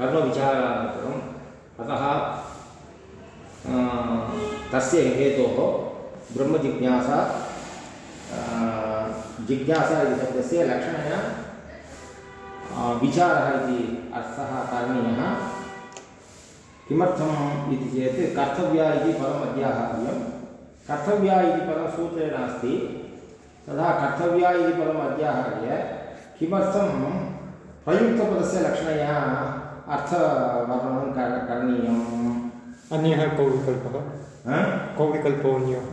कर्मविचारानन्तरम् अतः तस्य हेतोः ब्रह्मजिज्ञासा जिज्ञासा इति शब्दस्य लक्षणेन विचारः इति अर्थः करणीयः। किमर्थम् इति चेत्, कर्तव्या इति पदम् अध्याहार्यं। कर्तव्या इति पदं सूत्रे नास्ति। तदा कर्तव्या इति पदम् अध्याहार्य, किमर्थं प्रयुक्तपदस्य लक्षणया अर्थवर्णनं करणीयम्। अन्यः कौ विकल्पः कौ विकल्पो अन्यः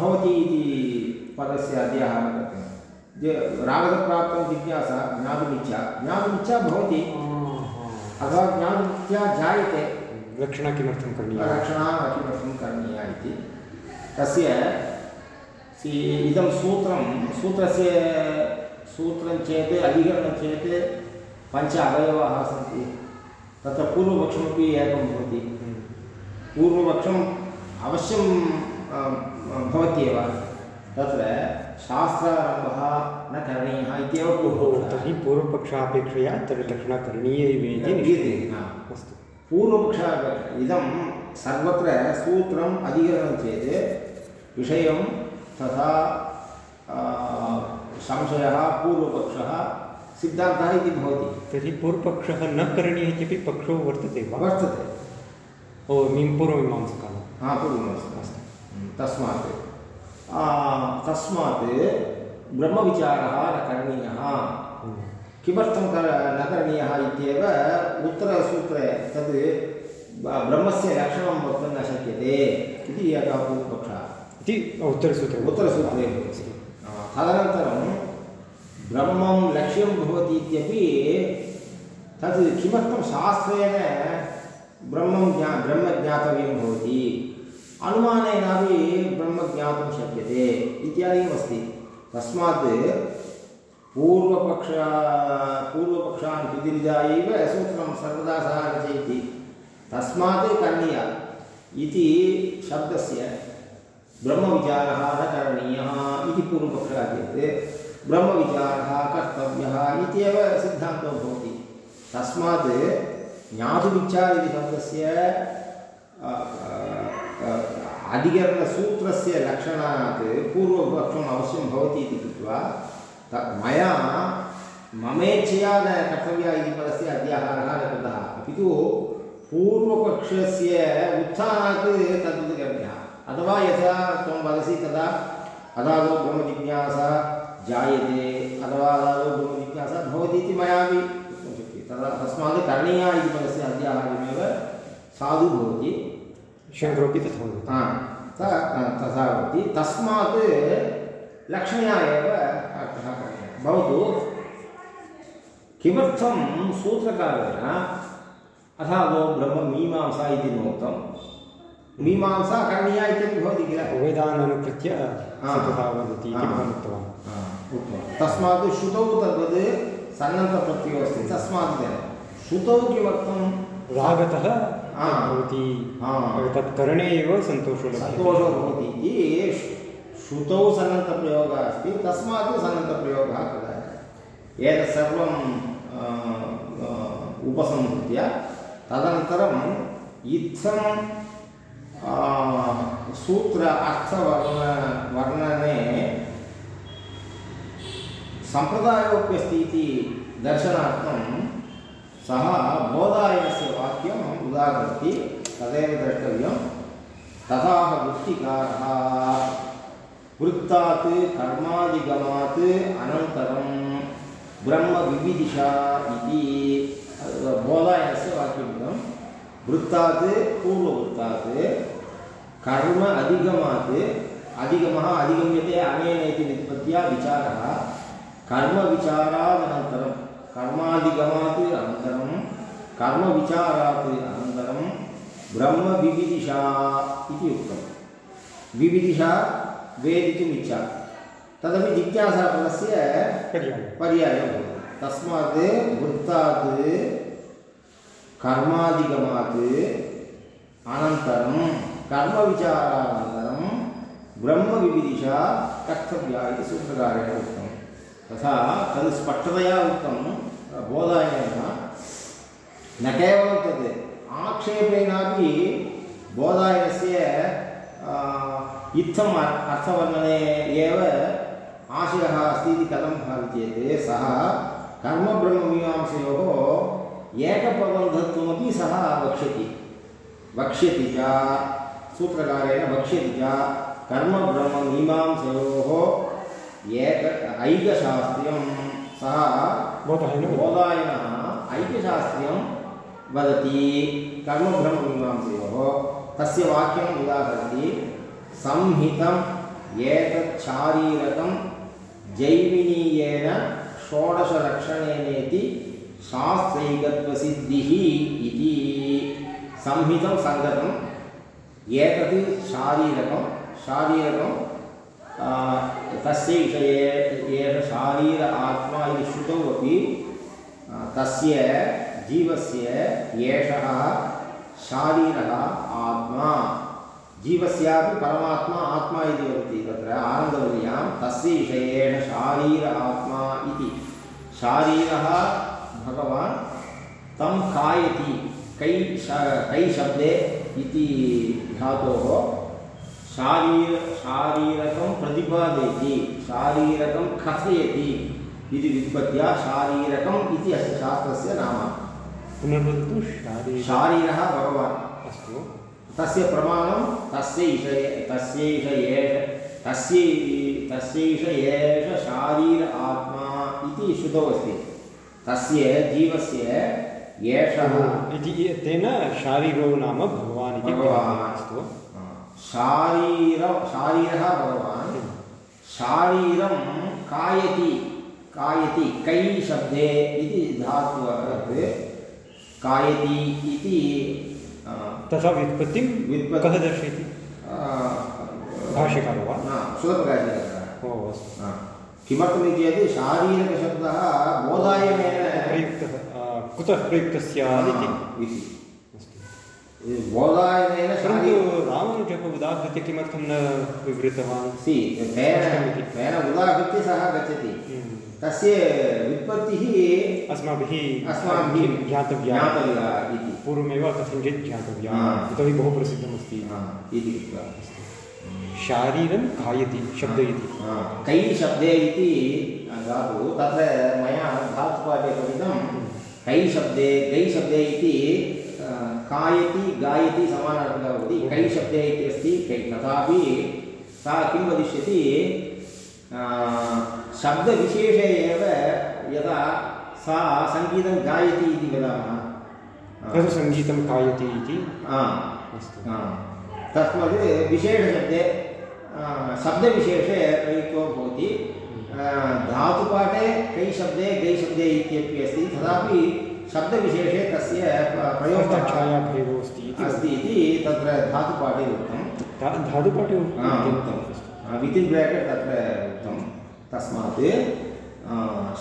भवति इति पदस्य कर्तव्यं रागतप्राप्तं जिज्ञासा ज्ञातुमिच्छा ज्ञातुमिच्छा भवति। अथवा ज्ञातुमिच्छा जायते। रक्षणा किमर्थं करणीया? रक्षणा किमर्थं करणीया इति। तस्य इदं सूत्रं सूत्रस्य सूत्रं चेत् अधिकरणं चेत् पञ्च अवयवाः सन्ति। तत्र पूर्वपक्षमपि एकं भवति। पूर्वपक्षम् अवश्यं भवत्येव। तत्र शास्त्रारम्भः न करणीयः इत्येव पूर्वपक्षः। तर्हि पूर्वपक्षापेक्षया तर्हि लक्षणा करणीया एव इति अस्तु। पूर्वपक्षः इदं सर्वत्र सूत्रम् अधिकरणं चेत् विषयं तथा संशयः पूर्वपक्षः सिद्धान्तः इति भवति. तर्हि पूर्वपक्षः न करणीयः इत्यपि पक्षो वर्तते वा? वर्तते. ओ मीं पूर्वमीमांसकानां हा पूर्वमीमांसका. अस्तु. तस्मात्. तस्मात् ब्रह्मविचारः न करणीयः. किमर्थं कर न करणीयः इत्येव उत्तरसूत्रे तद् ब्रह्मस्य लक्षणं वक्तुं न शक्यते इति एकः पूर्वपक्षः. इति उत्तरसूत्रे. उत्तरसूत्रे तदनन्तरं ब्रह्मं लक्ष्यं भवति इत्यपि तद् किमर्थं शास्त्रेण ब्रह्मं ज्ञा ब्रह्म ज्ञातव्यं भवति? अनुमानेनापि ब्रह्म ज्ञातुं शक्यते इत्यादिकमस्ति तस्मात् पूर्वपक्ष, पूर्वपक्षान् विदिर्जाय एव सूत्रं सर्वदा सः रचयति तस्मात् करणीय इति शब्दस्य ब्रह्मविचारः न करणीयः इति पूर्वपक्षः चेत्। ब्रह्मविचारः कर्तव्यः इत्येव सिद्धान्तो भवति। तस्मात् ज्ञातुमिच्छा इति शब्दस्य अधिकरणसूत्रस्य लक्षणात् पूर्वपक्षम् अवश्यं भवति इति कृत्वा ममेच्छया न कर्तव्या इति पदस्य अध्याहारः न कृतः। अपि तु पूर्वपक्षस्य उत्थानात् तद्वत् करणीयः अथवा यथा त्वं वदसि तदा अदादौ ब्रह्मजिज्ञासा जायते अथवा अदादौ ब्रह्मजिज्ञासा भवति इति मयापि तदा तस्मात् करणीया इति पदस्य अध्याहार्यमेव साधु भवति शङ्करोपि तथा तथा भवति तस्मात् लक्ष्म्या एव अर्थः करणीयः भवतु किमर्थं सूत्रकारेण अथादौ ब्रह्ममीमांसा इति नोक्तं मीमांसा करणीया इत्यपि भवति किल वेदाननुकृत्य तथा वदति इति भवान् उक्तवान् उक्तवान् तस्मात् श्रुतौ तद्वत् सन्नन्तप्रत्ययो अस्ति तस्मात् श्रुतौ किमर्थं? रागतः भवति। तत् करणे एव सन्तोषो सन्तोषो भवति। इति श्रुतौ सन्नन्तप्रयोगः अस्ति तस्मात् सन्नन्तप्रयोगः कृतः एतत् सर्वं उपसंहृत्य तदनन्तरम् इत्थं सूत्र अर्थवर्ण वर्णने सम्प्रदायोप्यस्ति इति दर्शनार्थं सः बोधायनस्य वाक्यम् उदाहरति तदेव द्रष्टव्यं तथाह वृत्तिकारः वृत्तात् कर्मादिगमात् अनन्तरं ब्रह्मविविदिशा इति बोधायनस्य वाक्यमिदं वृत्तात् पूर्ववृत्तात् कर्म अधिगमात् अधिगमः अधिगम्यते अनेन इति व्युत्पत्त्या विचारः कर्मविचारादनन्तरं कर्मादिगमात् अनन्तरं कर्मविचारात् अनन्तरं ब्रह्मविविदिशा इति उक्तं। विविदिशा वेदितुम् इच्छा। तदपि जिज्ञासापदस्य पर्यायः भवति। तस्मात् वृत्तात् कर्मादिगमात् अनन्तरं कर्मविचारानन्तरं ब्रह्मविविदिशा कर्तव्या इति सूत्रकारेण उक्तं तथा तद् स्पष्टतया उक्तं बोधायनेन न केवलं तद् आक्षेपेणापि बोधायनस्य इत्थम् अर्थवर्णने एव आशयः अस्ति इति कथं भवति चेत् सः कर्मब्रह्ममीमांसयोः एकप्रबन्धत्वमपि सः वक्ष्यति। वक्ष्यति च, सूत्रकारेण वक्ष्यति च, कर्मब्रह्ममीमांसयोः एक ऐकशास्त्र्यं सः बोधायन। ऐक्यशास्त्र्यं वदति। कर्मब्रह्ममीमांसयोः तस्य वाक्यम् उदाहरति संहितम् एतत् शारीरकं जैमिनीयेन षोडशलक्षणेनेति शास्त्रैकत्वसिद्धिः इति। संहितं सङ्गतम् एतत् शारीरकं शारीरकं तस्य विषये एष शारीर आत्मा इति श्रुतौ अपि तस्य जीवस्य एषः शारीरः आत्मा। जीवस्यापि परमात्मा, आत्मा इति वदति तत्र आनन्दवल्यां तस्य विषयेण शारीर आत्मा इति। शारीरः भगवान् तं कायति कै श, कै शब्दे इति धातोः। शारीर शारीरकं प्रतिपादयति शारीरकं कथयति इति व्युत्पत्त्या शारीरकम् इति अस्य शास्त्रस्य नाम। पुनर्वदतु शारीर शारीरः भगवान्। अस्तु। तस्य प्रमाणं तस्यैष तस्यैष एष तस्य तस्यैष एष शारीर आत्मा इति श्रुतौ अस्ति। तस्य जीवस्य एषः इति तेन शारीरो नाम भगवान् इति भगवान्। अस्तु। शारीर शारीरः भगवान्। शारीरं कायति। कायति कै शब्दे इति धातुवत् कायति इति तथा व्युत्पत्तिं व्युत्पत्ति- कः दर्शयति? वा? ओ अस्तु। किमर्थमिति चेत् शारीरकशब्दः बोधायनेन प्रयुक्तः कुतः प्रयुक्तः स्यात् इति। इति परन्तु उदाहृत्य किमर्थं न विवृतवान्। सि तेन तेन उदाहृत्य सः गच्छति हम्म। तस्य व्युत्पत्तिः अस्माभिः अस्माभिः ज्ञातव्या। ज्ञातव्या इति। पूर्वमेव कथञ्चित् ज्ञातव्या। यतोहि बहु प्रसिद्धमस्ति इति कृत्वा। शारीरं खायति शब्द इति कै शब्दे इति धातु तत्र मया धातुपाठे पठितं। कै शब्दे कै शब्दे इति कायति गायति समानार्थकः भवति। कै शब्दे इति अस्ति? कै? तथापि सा किं वदिष्यति? शब्दविशेषे एव यदा सा सङ्गीतं गायति इति वदामः। तत् सङ्गीतं कायति इति? हा, हा। तस्मात् विशेषशब्दे शब्दविशेषे प्रयुक्तो भवति। धातुपाठे कै शब्दे गै शब्दे इत्यपि अस्ति। तथापि शब्दविशेषे तस्य प्रयोगः अस्ति इति अस्ति इति तत्र धातुपाठे उक्तं। धातुपाठे हा, उक्तं। वितिन् ब्रेकेट् तत्र उक्तं। तस्मात्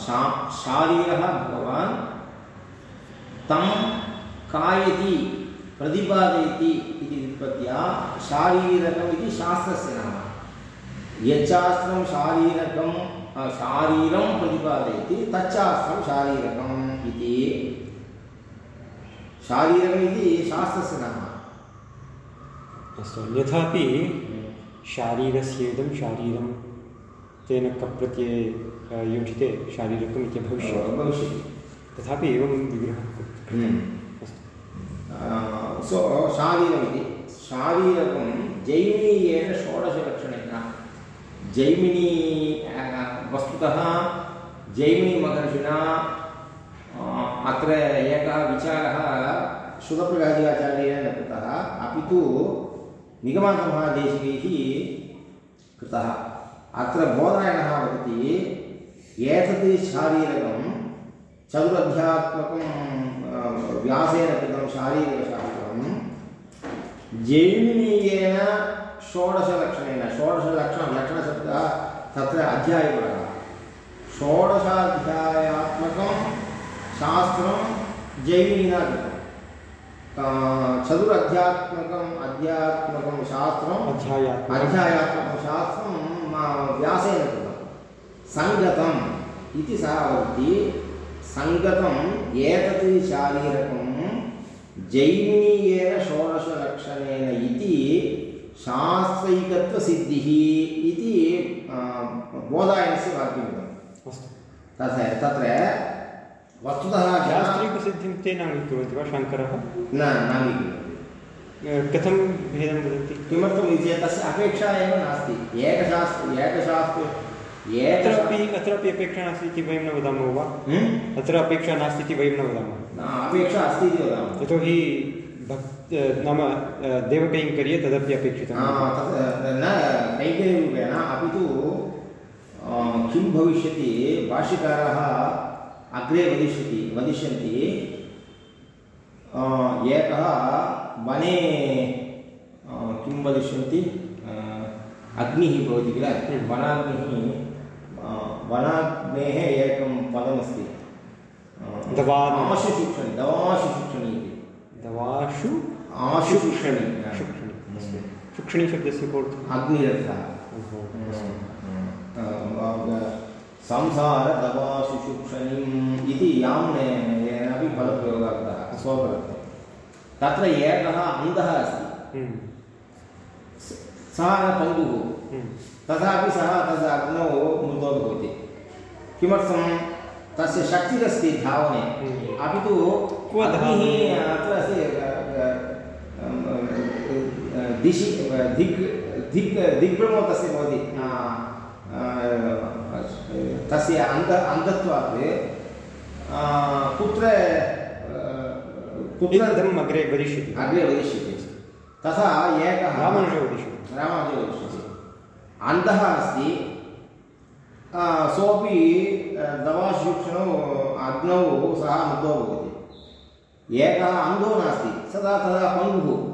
शा शारीरः भगवान् तं कायति प्रतिपादयति इति व्युत्पत्त्या शारीरकम् इति शास्त्रस्य नाम। यच्चास्त्रं शारीरकं शारीरं प्रतिपादयति तच्चास्त्रं शारीरकम् इति। शारीरकम् इति शास्त्रस्य नाम। अस्तु अन्यथापि शारीरस्येदं शारीरं तेन कप्रत्यये योजिते शारीरकम् इति भविष्यति। भविष्यति। तथापि एवं विग्रहः हम्म। अस्तु। सो शारीरमिति। शारीरकं जैमिनीयेन षोडशलक्षणेन। जैमिनी वस्तुतः जैमिनीमहर्षिणा अत्र एकः विचारः शुभप्रकाशिकाचार्येण न कृतः। अपि तु निगमान्तमहादेशिकैः कृतः। अत्र बोधायनः वदति, एतत् शारीरकं चतुरध्यात्मकं व्यासेन कृतं शारीरिकशास्त्रं, जैमिनीयेन षोडशलक्षणेन, षोडशलक्षणं, लक्षणशब्दः तत्र अध्यायगुणः। षोडशाध्यायात्मकं शास्त्रं अ, चतुरध्यात्मकम् अध्यात्मकं शास्त्रम् अध्यायात्मकं शास्त्रं व्यासेन कृतं सङ्गतम् इति सः वदति। सङ्गतम् एतत् शारीरकं जैमिनीयेन षोडशलक्षणेन इति शास्त्रैकत्वसिद्धिः इति बोधायनस्य अस्तु। तथा तत्र वस्तुतः जनाः शास्त्रीयप्रसिद्धिं ते नाङ्गीकुर्वन्ति वा शङ्करः न नाङ्गीकुर्वन्ति कथं भेदं वदति किमर्थम् इति चेत् तस्य अपेक्षा एव नास्ति। एकशास्त्र एकशास्त्र अत्रापि अत्रापि अपेक्षा नास्ति इति वयं न वदामः वा? अत्र अपेक्षा नास्ति इति वयं न वदामः। अपेक्षा अस्ति इति वदामः। यतोहि भक् नाम देवकैङ्कर्ये तदपि अपेक्षितं न कैकेयरूपेण अपि तु किं भविष्यति? भाष्यकारः अग्रे वदिष्यति वदिष्यन्ति एकः वने किं वदिष्यन्ति? अग्निः भवति किल? हम्म। वनाग्निः वनाग्नेः एकं पदमस्ति। आशुशुक्षणि दवाशुशुक्षणि इति। दवाशु आशुशुक्षणि शुक्षणि। शुक्षणि। शब्दस्य ओहो, संसारदवाशुशुक्षणिम् इति याम्नेनापि पदप्रयोगः कृतः स्वपदत्वे तत्र एकः अन्धः अस्ति। हम्म, सः न पङ्गुः हम्म, तथापि सः तद् अग्नौ मृतो भवति। किमर्थं? तस्य शक्तिरस्ति धावने। हम्म। अपि तु अग्निः अत्र अस्ति दिशि दिक् दिक् दिग्भ्रमो तस्य भवति। तस्य अन्ध अन्धत्वात् कुत्र कुत्र एतदहम् अग्रे वदिष्यति। अग्रे वदिष्यति। तथा एकः रामानुजः वदिष्यति। रामानुजः वदिष्यति। अन्धः अस्ति। आ, दवाशिक्षणौ अग्नौ सः मृतो भवति। एकः अन्धो नास्ति। सदा तदा पङ्गुः।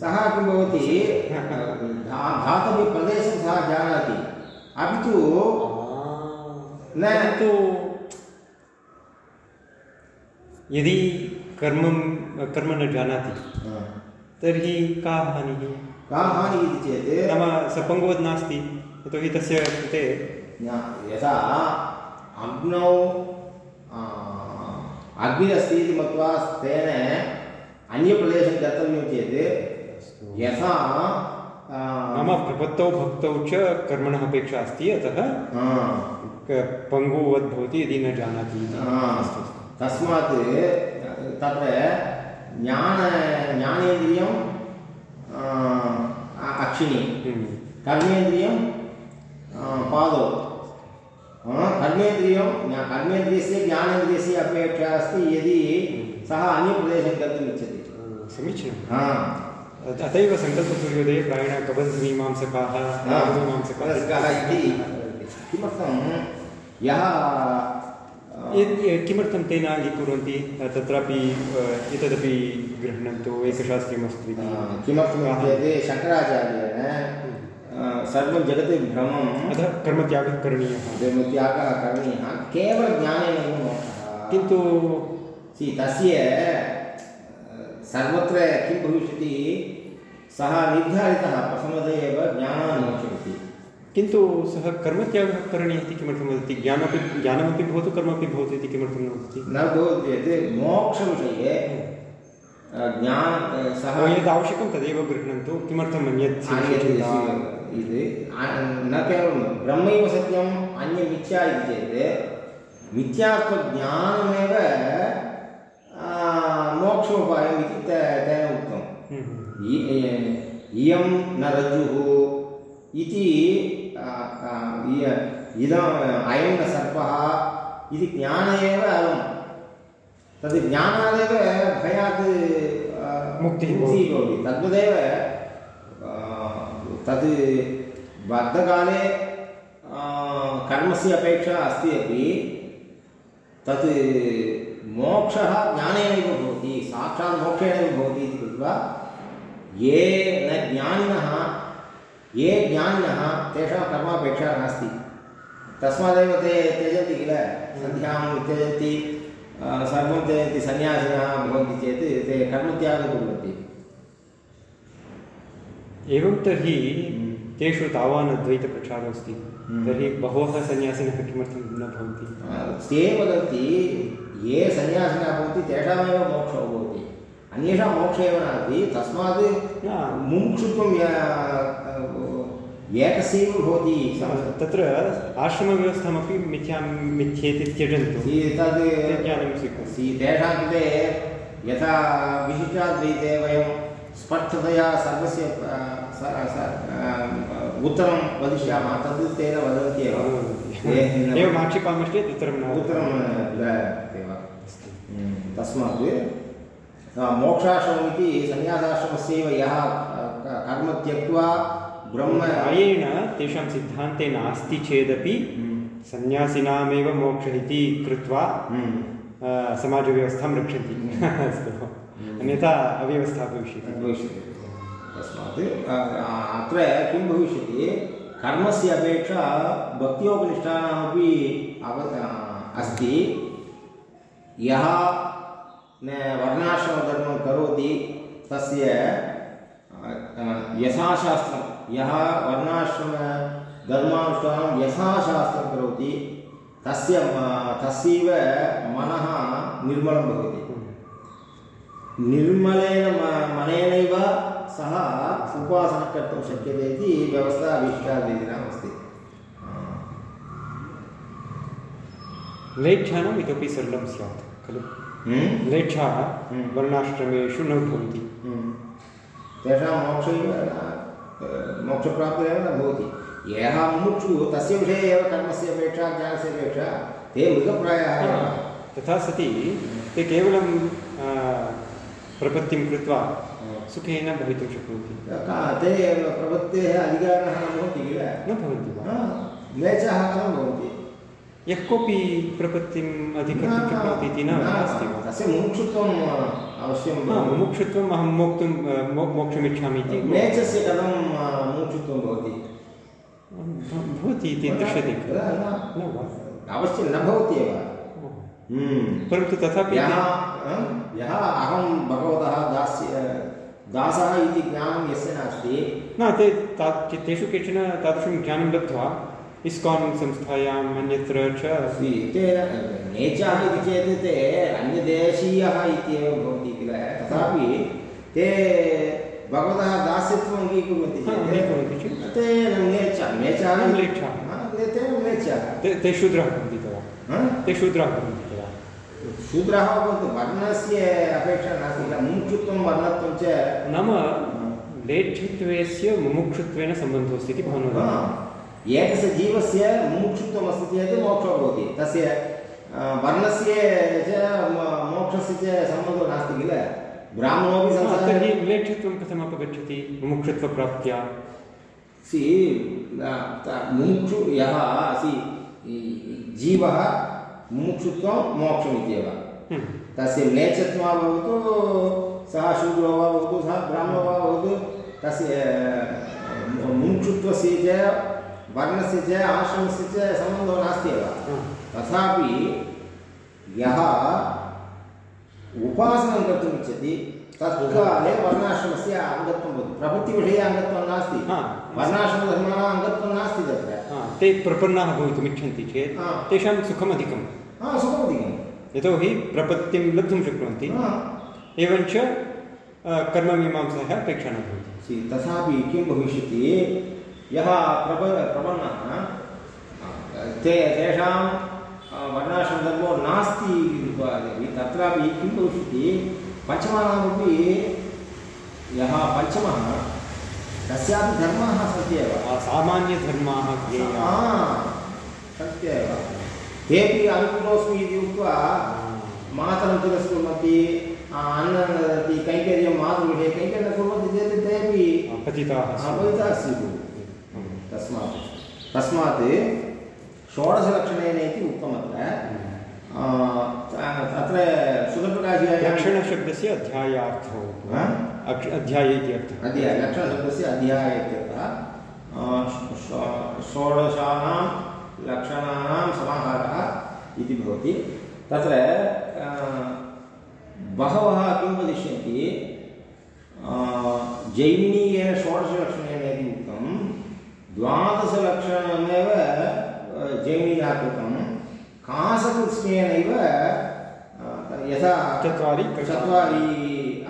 सः किं भवति? धातव्यप्रदेशं सः जानाति। अपि तु न परन्तु यदि कर्मं कर्म न जानाति तर्हि का हानिः का हानिः इति चेत्? नाम स पङ्गुवद् नास्ति यतोहि तस्य कृते यथा अग्नौ अग्निरस्ति इति मत्वा तेन अन्यप्रदेशं गन्तव्यं चेत्। यथा नाम प्रपत्तौ भक्तौ च कर्मणः अपेक्षा अस्ति अतः क- पङ्गुवद् भवति यदि न जानाति। तस्मात् तत्र ज्ञान ज्ञानेन्द्रियं अक्षिणी। हम्म, कर्मेन्द्रियं पादौ। कर्मेन्द्रियं कर्मेन्द्रियस्य ज्ञानेन्द्रियस्य अपेक्षा अस्ति यदि सः अन्यप्रदेशं गन्तुम् इच्छति। समीचीनं। हा। एव सङ्कल्पसूर्योदये प्रायेण कबन्धमीमांसकाः मीमांसकाः इति किमर्थं यः किमर्थं ते न अङ्गीकुर्वन्ति तत्रापि एतदपि गृह्णन्तु आ, किमर्थम् इत्युक्ते शङ्कराचार्येण आ, सर्वं जगति भ्रमम् अतः कर्मत्यागः करणीयः। त्यागः करणीयः केवलज्ञानेनैव मोक्षः किन्तु सि तस्य सर्वत्र किं भविष्यति? सः निर्धारितः प्रथमतः एव ज्ञानान् मोक्षयति किन्तु सः कर्मत्यागः करणीयः इति किमर्थं वदति? ज्ञानमपि ज्ञानमपि भवतु कर्मपि भवतु इति किमर्थं न वदति? न भवति चेत् मोक्षविषये ज्ञान सः यद् आवश्यकं तदेव गृह्णन्तु। किमर्थम् अन्यत् इति न केवलं ब्रह्मैव सत्यम् अन्यं मिथ्या इति चेत् मिथ्यात्वज्ञानमेव आ, मोक्षोपायम् इति तेन उक्तम्। हम्म, इयं न रज्जुः इति इदम् अयं न सर्पः इति ज्ञान एव अलं तद् ज्ञानादेव भयात् मुक्तिः मुक्तिः भवति। तद्वदेव तद् बद्धकाले कर्मस्य अपेक्षा अस्ति अपि। तत् मोक्षः ज्ञानेनैव भवति साक्षात् मोक्षेणैव भवति इति कृत्वा ये न ज्ञानिनः ये ज्ञानिनः तेषां कर्मापेक्षा नास्ति। तस्मादेव ते त्यजन्ति किल? सन्ध्यां त्यजन्ति सर्वं त्यजन्ति सन्न्यासिनः भवन्ति चेत् ते कर्मत्यागं कुर्वन्ति। एवं तर्हि तेषु तावान् अद्वैतप्रचारः अस्ति हम्म। तर्हि बहवः सन्यासिनः किमर्थं न भवन्ति? ते वदन्ति ये सन्यासिनः भवन्ति तेषामेव मोक्षो भवति। अन्येषां मोक्षः एव नास्ति तस्मात् मुमुक्षुत्वं एकस्यैव भवति तत्र आश्रमव्यवस्थामपि मिथ्यां मिथ्येति त्यजन्तु तद् ज्ञानं स्वीकुर्वन्तु सि तेषां कृते यथा विशिष्टाद्वैते वयं स्पष्टतया सर्वस्य उत्तरं वदिष्यामः तद् तेन वदन्त्येव एवम् आक्षेपामश्चेत् उत्तरं न उत्तरं तस्मात् मोक्षाश्रमम् इति सन्न्यासाश्रमस्यैव यः कर्म त्यक्त्वा ब्रह्म प्रायेण तेषां सिद्धान्ते नास्ति चेदपि हम्म, सन्न्यासिनामेव मोक्षः इति कृत्वा हम्म, समाजव्यवस्थां रक्षन्ति। हम्म। अस्तु। अन्यथा अव्यवस्था भविष्यति। भविष्यति। तस्मात् अत्र किं भविष्यति? कर्मस्य अपेक्षा भक्त्योपनिष्ठानामपि अव अस्ति। यः न वर्णाश्रमधर्मं करोति तस्य यथाशास्त्रं यः वर्णाश्रमधर्मानुष्ठानं यथाशास्त्रं करोति तस्य तस्यैव मनः निर्मलं भवति निर्मलेन म- मनेनैव सः उपासनं कर्तुं शक्यते इति व्यवस्था विशिष्टाद्वैतीनाम् अस्ति म्लेच्छानाम् इतोपि सरलं स्यात् खलु हम्म? म्लेच्छाः हम्म। वर्णाश्रमेषु न भवन्ति हम्म। तेषां मोक्षैव न मोक्षप्राप्तिरेव न भवति यः मुमुक्षुः तस्य विषये एव कर्मस्य अपेक्षा ज्ञानस्य अपेक्षा ते मृगप्रायाः एव तथा सति ते केवलं प्रपत्तिं कृत्वा सुखेन भवितुं शक्नोति ते प्रपत्तेः अधिकारः न भवति किल? न भवन्ति वा? हा, न भवन्ति। यः कोऽपि प्रपत्तिम् अधिकर्तुं शक्नोति इति न नास्ति तस्य मुमुक्षुत्वम् अवश्यं मुमुक्षुत्वम् अहं मोक्तुं मोक्षमिच्छामि इति। मेचस्य कथं मुमुक्षुत्वं भवति? भवति इति दृश्यते। खलु न, न, न वा। अवश्यं न भवति एव। हम्म। परन्तु तथापि यः यः अहं भगवतः दास्य दासः इति ज्ञानं यस्य नास्ति। न ते तेषु केचन तादृशं ज्ञानं लब्ध्वा इस्कान् संस्थायाम् अन्यत्र च अस्ति। ते नेचाः इति चेत् ते अन्यदेशीयः इत्येव भवन्ति किल? तथापि ते भगवतः दास्यत्वम् अङ्गीकुर्वन्ति अङ्गीकुर्वन्ति चेत् ते म्लेच्छाः म्लेच्छाः न म्लेच्छाः। ते- ते म्लेच्छाः शूद्राः भवन्ति तदा। ते शूद्राः भवन्ति तदा। शूद्रः भवतु वर्णस्य अपेक्षा नास्ति किल? मुमुक्षुत्वं वर्णत्वं च नाम लेच्छत्वस्य मुमुक्षुत्वेन सम्बन्धो अस्ति इति भवान् वदति एकस्य जीवस्य मुमुक्षुत्वम् अस्ति चेत् मोक्षो भवति। तस्य वर्णस्य च मोक्षस्य च सम्बन्धो नास्ति किल? ब्राह्मणोपि तर्हि म्लेच्छत्वं कथम् अपगच्छति? मुमुक्षुत्वप्राप्त्या? सि मुमुक्षु यः असि जीवः मुमुक्षुत्वं मोक्षमित्येव। हम्म। तस्य म्लेच्छत्वं वा भवतु सः शूद्रो वा भवतु सः ब्राह्मणो वा भवतु तस्य मुमुक्षुत्वस्य च वर्णस्य च आश्रमस्य च सम्बन्धो नास्ति एव। तथापि यः उपासनं कर्तुम् इच्छति तत्काले वर्णाश्रमस्य अङ्गत्वं भवति। प्रवृत्तिविषये अङ्गत्वं नास्ति। वर्णाश्रमधर्माणाम् अङ्गत्वं नास्ति तत्र। ते प्रपन्नाः भवितुम् इच्छन्ति चेत् हा। तेषां सुखम् अधिकं हा सुखमधिकं यतोहि प्रपत्तिं लब्धुं शक्नुवन्ति। हा। एवञ्च कर्ममीमांसायाः अपेक्षा न भवति तथापि किं भविष्यति? यः प्रब प्रपन्नः। ते तेषां वर्णाश्रमधर्मो नास्ति इति तत्रापि किं भविष्यति? पञ्चमानामपि यः पञ्चमः तस्यापि धर्माः आ, सामान्यधर्माः सत्येव। तेपि अनुकूलोऽस्मि इति उक्त्वा मातरं तिरस्कुर्वन्ति अन्नं ददति कैङ्कर्यं मातृगृहे कैङ्कर्यं कुर्वन्ति चेत् तेपि पतिताः स्युः। अपविताः स्युः। तस्मात् तस्मात् षोडशलक्षणेन इति उक्तमत्र आ, त- लक्षणशब्दस्य अध्यायार्थो अध्याये इति अर्थः अध्याय लक्षणशब्दस्य अध्याय इत्यर्थः षोडशानां लक्षणानां समाहारः इति भवति. तत्र बहवः किं वदिष्यन्ति? जैमिनीयेन उक्तं द्वादशलक्षणमेव कासकृत्स्नेनैव आ, यथा चत्वारि चत्वारि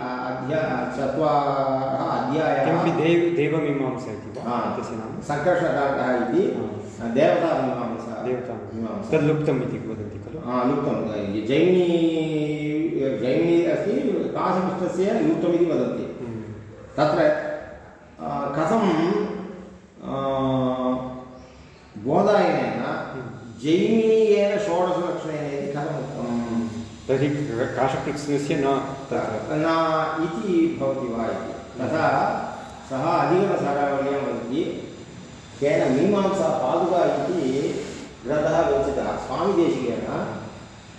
अध्या चत्वारः अध्यायाः। किमपि देव देवमीमांसा इति वा? हा, तस्य नाम? सङ्कर्षकाण्डः इति। देवतामीमांसा। देवता मीमांसा। तद् लुप्तम् इति वदन्ति खलु? हा, लुप्तं। जैमिनी जैमिनी अस्ति काशकृष्णस्य लुप्तमिति वदन्ति। तत्र कथं आ, बोधायनेन जैमिनीयेन षोडशलक्षणेन इति कथम् उक्तम् तर्हि काशकृत्स्नस्य न न इति भवति वा इति। तथा सः वदति केन मीमांसा पादुका इति ग्रन्थः विरचितः। स्वामिदेशिकेन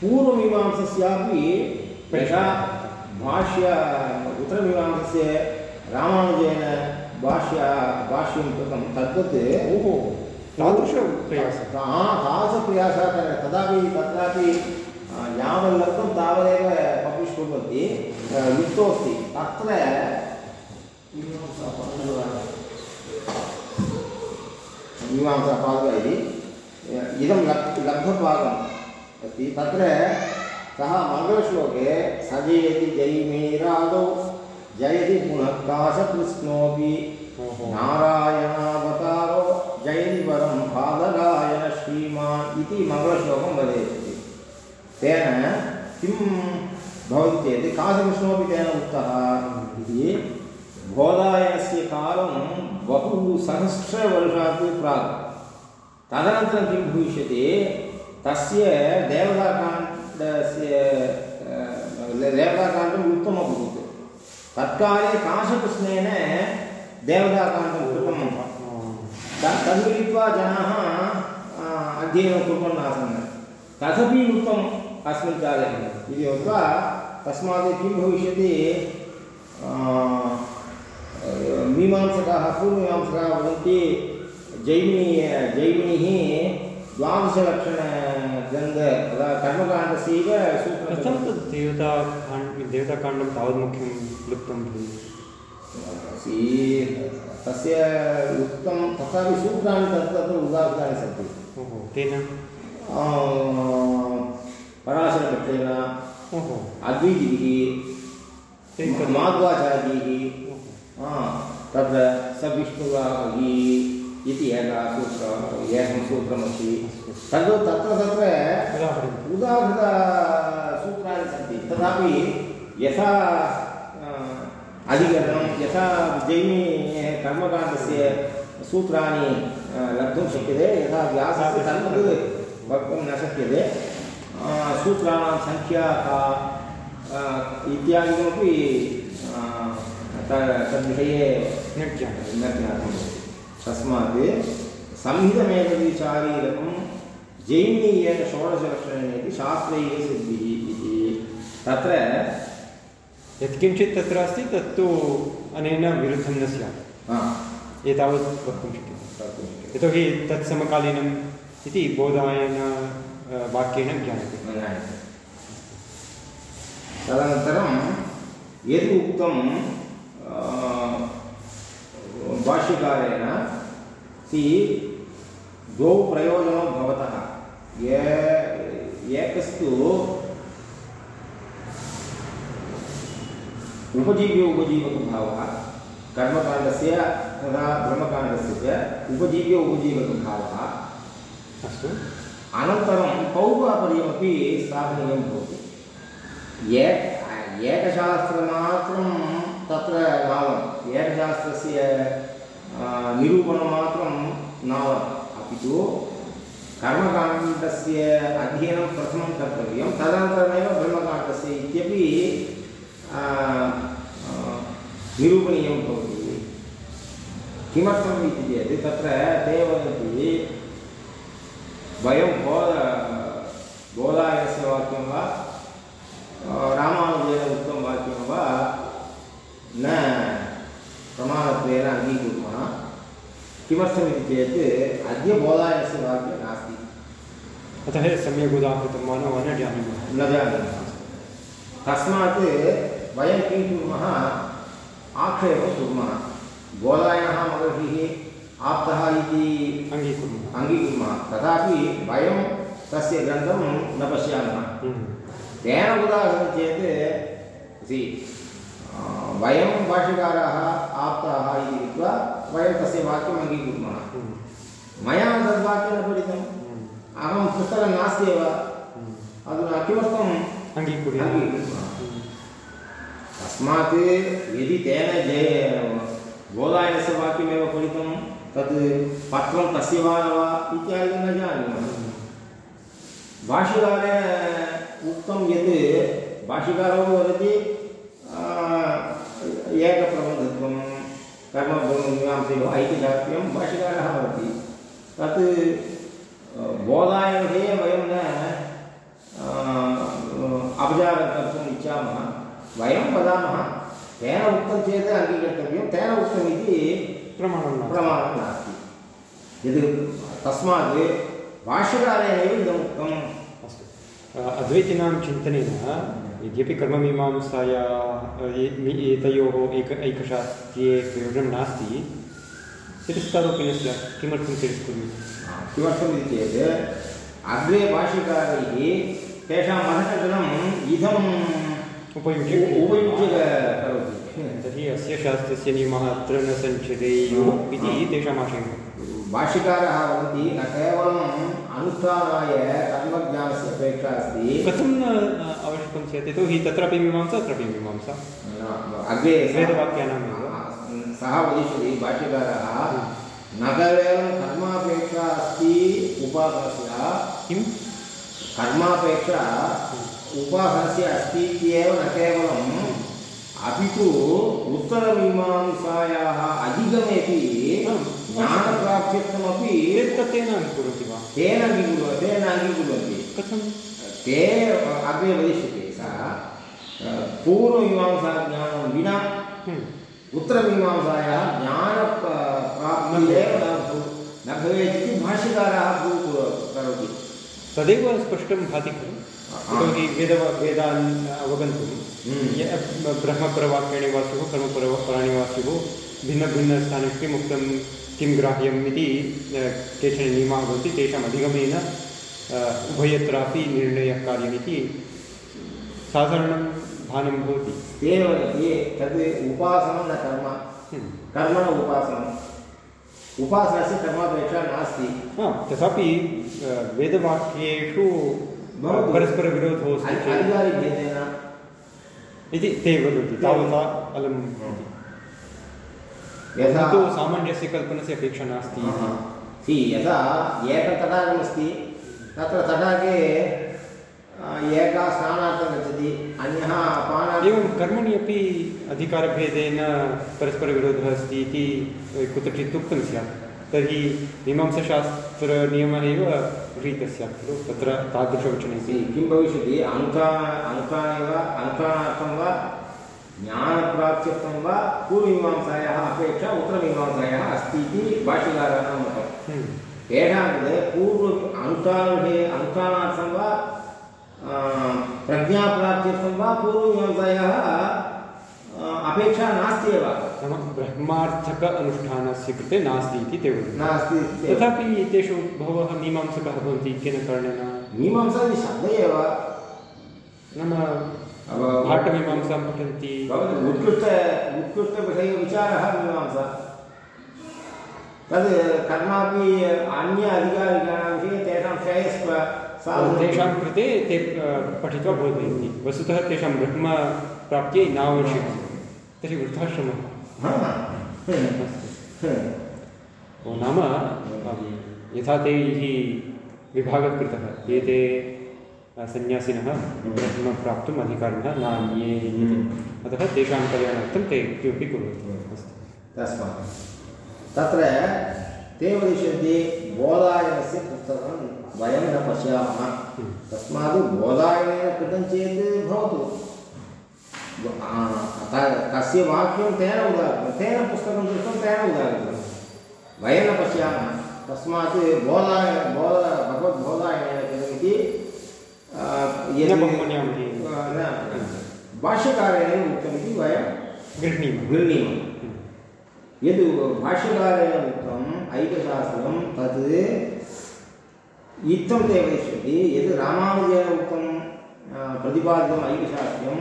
पूर्वमीमांसस्यापि यथा भाष्य उत्तरमीमांसस्य रामानुजेन भाष्य भाष्यं कृतं. तद्वत् ओहो तादृशप्रयासः हा तादृशप्रयासः कर- तदापि तत्रापि यावल्लब्धं तावदेव पब्लिश् कुर्वन्ति. आ, तत्र मीमांसापादः इति. इदं लब् लब्धभागम् अस्ति. तत्र सः मङ्गलश्लोके स जयति जयिमेरादौ जयति पुनः काशकृष्णोऽपि ओहो। नारायणावतारो जयति परं बालरायण श्रीमान् इति मङ्गलश्लोकं वदेत्। तेन किं भवति चेत् काशकृष्णोऽपि तेन उक्तः इति बोधायनस्य कालं बहु सहस्रवर्षात् प्राक् तदनन्तरं किं भविष्यति? तस्य देवताकाण्डस्य अ, देवताकाण्डं लुप्तमभूत् तत्काले काशकृष्णेन देवताकाण्डं कृतं। तद् मिलित्वा जनाः अध्ययनं कुर्वन् आसन्। तदपि उक्तम् अस्मिन् काले। इति उक्त्वा तस्मात् किं भविष्यति मीमांसकाः पूर्वमीमांसकाः वदन्ति जैमिनी जैमिनिः द्वादशलक्षणग्रन्थ तदा कर्मकाण्डस्यैव कथं तद् देवताकाण्ड देवताकाण्डं तावत् मुख्यं लुप्तं तस्य उक्तं तथापि सूत्राणि तत्र तत्र उदाहृतानि सन्ति ओहो तेन पराशरभट्टेन ओहो अद्वैतिभिः माध्वाचार्यैः तत्र सविष्णुवाही इति एकः सूत्रम् एकं सूत्रमस्ति। तद् तत्र तत्र उदाहृतसूत्राणि सन्ति। तथापि यथा अधिकरणं यथा जैनी कर्मकाण्डस्य सूत्राणि लब्धुं शक्यते यथा व्यासस्य तद्वत् वक्तुं न शक्यते। सूत्राणां संख्या का इत्यादिकमपि तद्विषये न ज्ञातं तस्मात् संहितमेतद्विचारीरकं जैमिनीयेन षोडशलक्षणेन इति शास्त्रैः सिद्धिः इति। तत्र यत्किञ्चित् तत्र अस्ति तत्तु अनेन विरुद्धं न स्यात्। एतावत् वक्तुं शक्यते। यतोहि तत्समकालीनम् इति बोधायन वाक्येन ज्ञायते। तदनन्तरं यद् उक्तं भाष्यकारेण सि द्वौ प्रयोजनौ भवतः। ये एकस्तु उपजीव्य उपजीवकभावः कर्मकाण्डस्य तथा ब्रह्मकाण्डस्य च उपजीव्य उपजीवकभावः अस्तु। अनन्तरं पौर्वापर्यमपि स्थापनीयं भवति। ये एकशास्त्रमात्रं तत्र नावम् एकशास्त्रस्य आ, निरूपणमात्रं नावम् अपि तु कर्मकाण्डस्य अध्ययनं प्रथमं कर्तव्यं। तदनन्तरमेव ब्रह्मकाण्डस्य इत्यपि निरूपणीयं भवति। किमर्थम् इति चेत् तत्र ते वदन्ति वयं बोध बोधायनस्य वाक्यं वा रामानुजेन उक्तं वाक्यं वा न प्रमाणत्वेन अङ्गीकुर्मः किमर्थमिति चेत् अद्य बोधायनस्य वाक्यं नास्ति। अतः सम्यक् उदाहृतं वा न वा न जानीमः न जानीमः तस्मात् वयं किं कुर्मः? आक्षेपं कुर्मः। बोधायनः महर्षिः आप्तः इति अङ्गीकुर्मः। अङ्गीकुर्मः। तथापि वयं तस्य ग्रन्थं न पश्यामः। हम्म। तेन उदाहरणं चेत् वयं भाष्यकाराः आप्ताः इति कृत्वा वयं तस्य वाक्यम् अङ्गीकुर्मः। हम्म, मया तद्वाक्यं न पठितम्। हम्म, अहं पुस्तकं नास्ति एव। हम्म। अधुना किमर्थम् अङ्गीकुर्मः? तस्मात् यदि तेन जय गोदायनस्य वाक्यमेव पठितं तत् पत्रं तस्य वा न वा इत्यादिकं न जानीमः। भाष्यकारेण उक्तं यत् भाष्यकारः वदति एकप्रबन्धत्वं कर्ममीमांसयोः ऐक्यशास्त्र्यं भाष्यकारः वदति तत् आ, बोधायनविषये वयं न अपचारं कर्तुम् इच्छामः वयं वदामः तेन उक्तं चेत् अङ्गीकर्तव्यं तेन उक्तम् इति प्रमाणं प्रमाणं नास्ति यद् तस्मात् भाष्यकारेणैव इदम् अस्तु अद्वैतिनां चिन्तनेन यद्यपि कर्ममीमांसाया एतयोः एक ऐकशास्त्रे प्रयोजनं नास्ति तिरस्कारोपि न स्यात् किमर्थं तिरस्कुर्युः किमर्थमिति चेत् अग्रे भाष्यकारैः तेषां इदम् उपयुज्य उपयुज्य करोति। तर्हि अस्य शास्त्रस्य नियमः अत्र न सञ्चरेयुः इति तेषाम् आशयः। भाष्यकारः वदति न केवलम् अनुष्ठानाय कर्मज्ञानस्य अपेक्षा अस्ति। कथं आवश्यकं स्यात् यतोहि तत्रापि मीमांसा अत्रापि मीमांसा। अग्रे वेदवाक्यानामेव सः वदिष्यति भाष्यकारः न केवलं कर्मापेक्षा अस्ति उपासनस्य किं कर्मापेक्षा उपासनस्य अस्ति इत्येव न केवलम् अपि तु उत्तरमीमांसायाः अधिगमेपि ज्ञानप्राप्त्यर्थमपि तेन अङ्गीकुर्वन्ति वा? तेन अङ्गीकुर्व तेन अङ्गीकुर्वन्ति कथं ते अग्रे वदिष्यति। सः पूर्वमीमांसाज्ञानं विना हम्म, उत्तरमीमांसायाः ज्ञानप्राप्तिरेव न भव- न भवेत् इति भाष्यकारः करोति। तदेव स्पष्टं भाति खलु। यतोहि वेद वेदान् अवगन्तुं। हम्म। ब्रह्मपरवाक्याणि वा स्युः कर्मपरपराणि वा स्युः भिन्नभिन्नस्थानेषु किम् उक्तं किं ग्राह्यम् इति केचन नियमाः भवन्ति। तेषाम् अधिगमेन उभयत्रापि निर्णयः कार्यमिति साधारणं भानं भवति। ते वदन्ति तद् उपासनं न कर्म। हम्म। कर्मण उपासनम् उपासनस्य कर्मापेक्षा नास्ति। तथापि वेदवाक्येषु भवतु। परस्परविरोधो अस्ति अधि- चेत्। अधिकारिभेदेन इति ते वदन्ति तावता इति यथा तु सामान्यस्य कल्पनस्य अपेक्षा नास्ति। यथा एकतडागमस्ति तत्र तडागे एकः स्नानार्थं गच्छति अन्यः पानार्थं एवं कर्मणि अपि अधिकारभेदेन परस्परविरोधः अस्ति इति कुत्रचित् उक्तं स्यात्। तर्हि मीमांसाशास्त्रनियमः एव गृहीतः स्यात् खलु। तत्र तादृशवचने किं भविष्यति? अनुष्ठान अनुष्ठाने वा अनुष्ठानार्थं वा? ज्ञानप्राप्त्यर्थं वा? पूर्वमीमांसायाः अपेक्षा उत्तरमीमांसायाः अस्ति इति भाष्यकाराणां मतम् हम्म, तेषां कृते पूर्व अनुष्ठानविषये अनुष्ठानार्थं वा? प्रज्ञाप्राप्त्यर्थं वा पूर्वमीमांसायाः अपेक्षा नास्ति एव। नाम ब्रह्मार्थक अनुष्ठानस्य कृते नास्ति इति ते वदन्ति। नास्ति तथापि तेषु बहवः मीमांसकाः भवन्ति केन कारणेन। मीमांसा इति शब्दः एव। नाम भाटमीमांसां पठन्ति। उत्कृष्ट उत्कृष्टविषयविचारः मीमांसा। तद् कर्मापि अन्य अधिकारिकाणां विषये तेषां श्रेयस् साधनं तेषां कृते ते पठित्वा बोधयन्ति। वस्तुतः तेषां ब्रह्मप्राप्त्यै नावश्यकं तर्हि वृद्धाश्रमः। हा। अस्तु नाम यथा तैः विभागः कृतः एते सन्न्यासिनः ब्रह्म प्राप्तुम् अधिकारिणः नान्ये इति। अतः तेषां कल्याणार्थं ते किमपि कुर्वन्ति। अस्तु तस्मात्। तत्र ते वदिष्यन्ति बोधायनस्य पुस्तकं वयं न पश्यामः। तस्मात् बोधायनेन कृतं चेत् भवतु तस्य वाक्यं तेन उदाहृतं तेन पुस्तकं दृष्टं तेन उदाहृतं वयं न पश्यामः तस्मात् बोधाय बोध भगवद्बोधायनेन। आ, न भाष्यकारेण उक्तमिति वयं गृह्णीमः गृह्णीमः। यद् भाष्यकारेण उक्तम् ऐकशास्त्रं तत् इत्थं ते वदिष्यन्ति यद् रामानुजेन उक्तं प्रतिपादितम् ऐकशास्त्रं,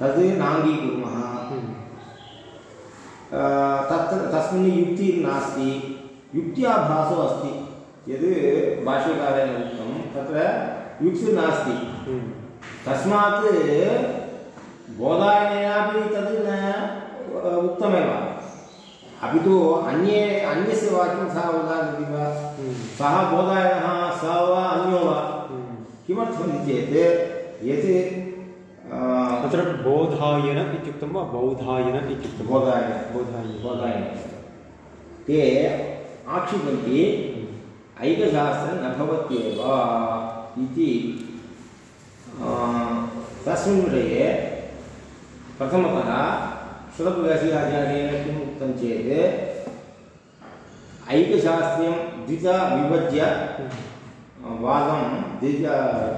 तद् नाङ्गीकुर्मः। तत्र तस्मिन् युक्तिर्नास्ति युक्त्याभासो अस्ति यद् भाष्यकारेण उक्तं तत्र हम्म। तस्मात् बोधायनेनापि तद् न उक्तमेव अपि तु अन्ये अन्यस्य वाक्यं सः वदाति वा हम्म। सः बोधायनः सः वा अन्यो वा। हम्म। किमर्थमिति चेत् यत् तत्र बोधायन इत्युक्तं वा बौधायन इत्युक्तं? वा? बोधायन। बोधायन बोधायन ते आक्षिपन्ति ऐकशास्त्रं न भवत्येव इति। तस्मिन् विषये प्रथमतः श्रुतप्रकाशिकाचार्येण किम् उक्तं चेत् ऐकशास्त्र्यं द्विधा विभज्य वादं द्विधा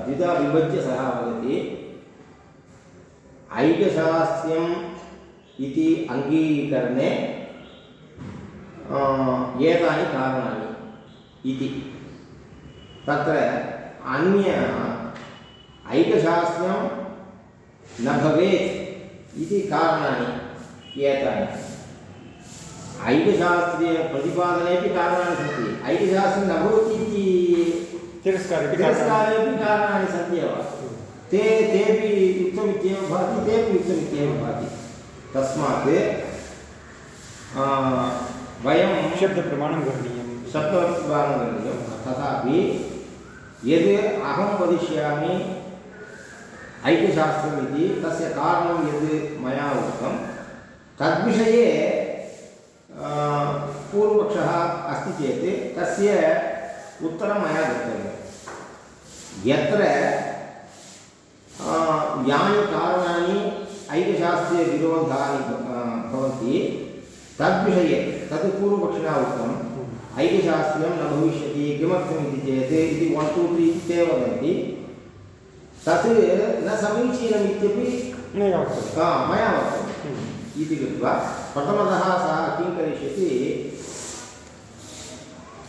द्विधा विभज्य सः वदति ऐकशास्त्र्यम् इति अङ्गीकरणे एतानि कारणानि इति। तत्र अन्य ऐकशास्त्रं न भवेत् इति कारणानि। एतानि ऐकशास्त्रीयप्रतिपादनेपि कारणानि सन्ति। ऐकशास्त्रं न भवति इति तिरस्कारे तिरस्कारेपि कारणानि सन्ति एव। ते तेपि युक्तमित्येव भाति तेपि युक्तमित्येव भाति। तस्मात् वयं शब्दप्रमाणं करणीयं सप्तवर्षवारं करणीयं तथापि यद् अहं वदिष्यामि ऐक्यशास्त्रम् इति तस्य कारणं यद् मया उक्तं तद्विषये पूर्वपक्षः अस्ति चेत् तस्य उत्तरं मया दत्तव्यं। यत्र यानि कारणानि ऐक्यशास्त्रीयविरोधानि भवन्ति तद्विषये तत् पूर्वपक्षिणा उक्तम् ऐक्यशास्त्र्यं न भविष्यति किमर्थम् इति चेत् इति वन् टु त्री इति ते वदन्ति। तत् न समीचीनम् इत्यपि नैव वक्तव्यं मया वक्तम् इति कृत्वा प्रथमतः सः किं करिष्यति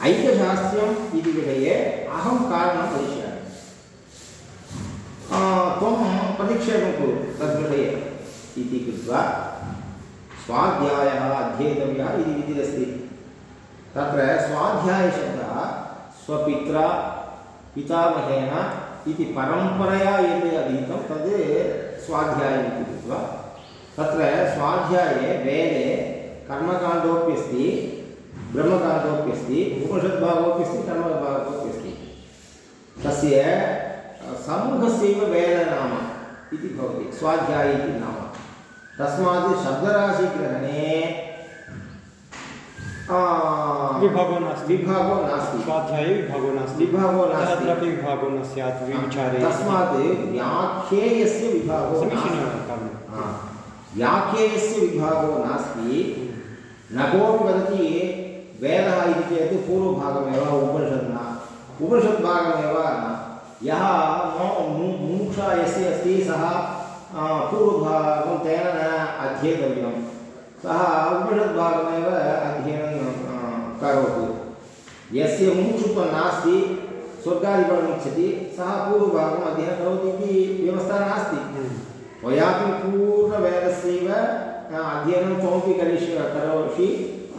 ऐक्यशास्त्र्यम् इति विषये अहं कारणं वदिष्यामि त्वं प्रतिक्षेपं कुरु तद्विषये इति कृत्वा स्वाध्यायः अध्येतव्यः इति विधिरस्ति। तत्र स्वाध्यायशब्दः स्वपित्रा, पितामहेन इति परम्परया यद् अधीतं तद् स्वाध्यायम् इति कृत्वा तत्र स्वाध्याये वेदे कर्मकाण्डोऽप्यस्ति ब्रह्मकाण्डोऽप्यस्ति उपनिषद्भागोऽप्यस्ति कर्मभागोऽप्यस्ति। तस्य समूहस्यैव वेदनाम इति भवति स्वाध्यायी इति नाम। तस्मात् शब्दराशिग्रहणे विभागो नास्ति। विभागो नास्ति। स्वाध्याये विभागो नास्ति। विभागो नास्ति। तत्रापि विभागो न स्यात् विचारे तस्मात् व्याख्येयस्य विभागो समीचीनं। व्याख्येयस्य विभागो नास्ति न कोऽपि वदति वेदः इति चेत् पूर्वभागमेव उपनिषत् न उपनिषद्भागमेव यः मुमुक्षा यस्य अस्ति सः पूर्वभागं तेन न अध्येतव्यं सः उपनिषद्भागमेव अध्ययनं करोतु यस्य मुमुक्षुत्वं नास्ति स्वर्गादिफलम् इच्छति सः पूर्वभागम् अध्ययनं करोति इति व्यवस्था नास्ति त्वयापि पूर्णवेदस्यैव अध्ययनं त्वमपि करिष्य करोषि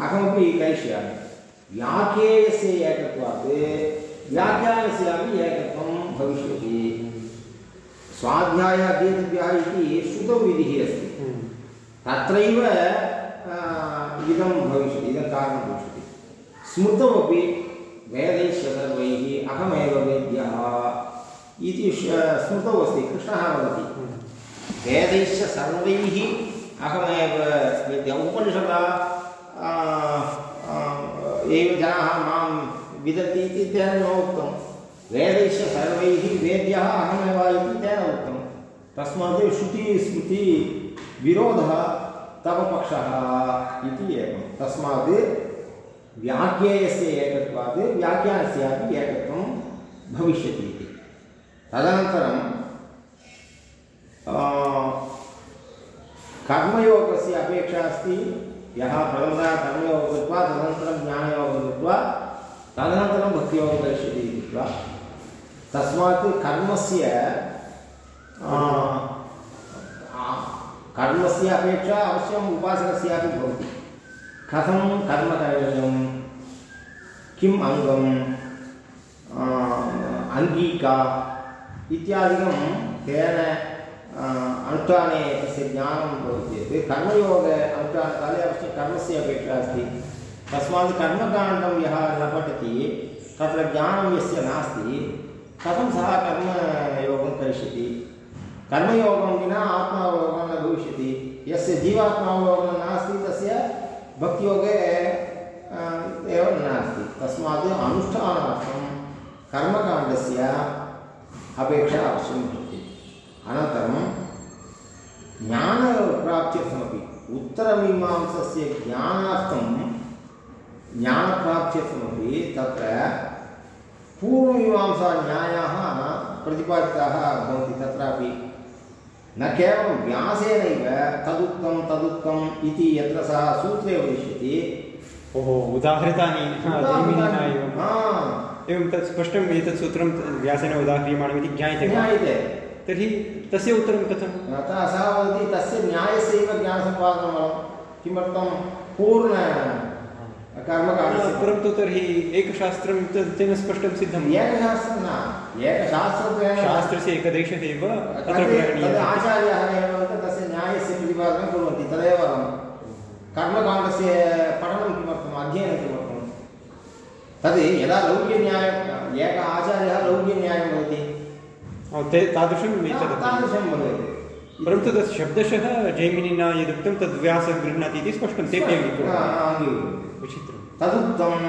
अहमपि करिष्यामि। व्याख्येयस्य एकत्वात्, व्याख्यानस्यापि एकत्वं भविष्यति। स्वाध्यायः अध्येतव्यः इति श्रुतौ विधिः अस्ति। तत्रैव इदं भविष्यति, इदं कारणं भविष्यति। स्मृतौ अपि सर्वैः अहमेव वेद्यः इति स्मृतौ अस्ति कृष्णः वदति। वेदैश्च सर्वैः अहमेव वेद्यः उपनिषदा एव जनाः माँ विदन्ति इति तेन न उक्तं। वेदैश्च सर्वैः वेद्यः अहमेव इति तेन उक्तं। तस्मात् श्रुतिस्मृति विरोधः तव पक्षः इति एवं तस्मात् व्याख्येयस्य एकत्वात्, व्याख्यानस्यापि एकत्वं भविष्यति इति। तदनन्तरं कर्मयोगस्य अपेक्षा अस्ति। यः प्रथमतः कर्मयोगं कृत्वा तदनन्तरं ज्ञानयोगं इति कृत्वा तस्मात् कर्मस्य आ, आ, कर्मस्य अपेक्षा अवश्यम् उपासकस्यापि भवति। कथं कर्म करणीयं? किम् अङ्गम्? अङ्गीका इत्यादिकं तेन अनुष्ठाने तस्य ज्ञानं भवति चेत् कर्मयोग अनुष्ठानकाले अवश्यं कर्मस्य अपेक्षा अस्ति। तस्मात् कर्मकाण्डं यः न पठति, तत्र ज्ञानं यस्य नास्ति, कथं सः कर्मयोगं करिष्यति? कर्मयोगं विना आत्मावलोकनं न भविष्यति। यस्य जीवात्मावलोकनं नास्ति, तस्य भक्तियोगे एव नास्ति। तस्मात् अनुष्ठानार्थं कर्मकाण्डस्य अपेक्षा अवश्यं भवति। अनन्तरं ज्ञानप्राप्त्यर्थमपि उत्तरमीमांसस्य ज्ञानार्थं ज्ञानप्राप्त्यर्थमपि तत्र पूर्वमीमांसान्यायाः प्रतिपादिताः भवन्ति तत्रापि। न केवलं व्यासेनैव तदुक्तं तदुक्तम् इति यत्र सः सूत्रे वदिष्यति। ओहो उदाहृतानि एवं। तत् स्पष्टम् एतत् सूत्रं व्यासेन उदाह्रियमाणमिति ज्ञायते ज्ञायते। तर्हि तस्य उत्तरं कथं अतः सः वदति तस्य न्यायस्यैव ज्ञानसम्पादनं किमर्थं? पूर्ण कर्मकाण्डस्य परन्तु तर्हि एकशास्त्रं तेन स्पष्टं सिद्धम् एकशास्त्रं न एकशास्त्रत्वेन शास्त्रस्य एकदेशः एव आचार्याः एव तस्य न्यायस्य प्रतिपादनं कुर्वन्ति। तदेव कर्मकाण्डस्य पठनं किमर्थम्? अध्ययनं किमर्थं तद् यदा लौक्यन्यायम् एकः आचार्यः लौक्यन्यायं ओ, ते तादृशम् एतत् तादृशं भवेत् परन्तु तत् शब्दशः जैमिनिना यदुक्तं तद् व्यासः गृह्णाति इति स्पष्टं तेपि हा, विचित्रं तदुक्तम्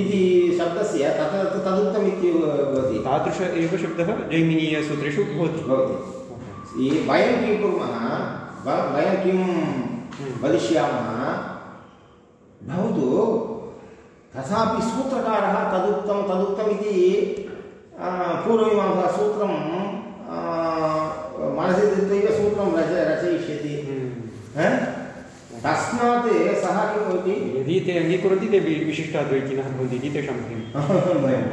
इति शब्दस्य तत्र तु तदुक्तम् इति भवति तादृश एव शब्दः जैमिनीयसूत्रेषु भवति। भवति। वयं किं कुर्मः वयं किं वदिष्यामः भवतु तथापि सूत्रकारः तदुक्तं तदुक्तम् इति पूर्वमीमांसासूत्रं आ, मनसि धृत्वैव सूत्रं रच रचयिष्यति? तस्मात् सः किं भवति यदि ते अङ्गीकुर्वन्ति ते विशिष्टाद्वैतिनः भवन्ति इति तेषां भयम् वयम्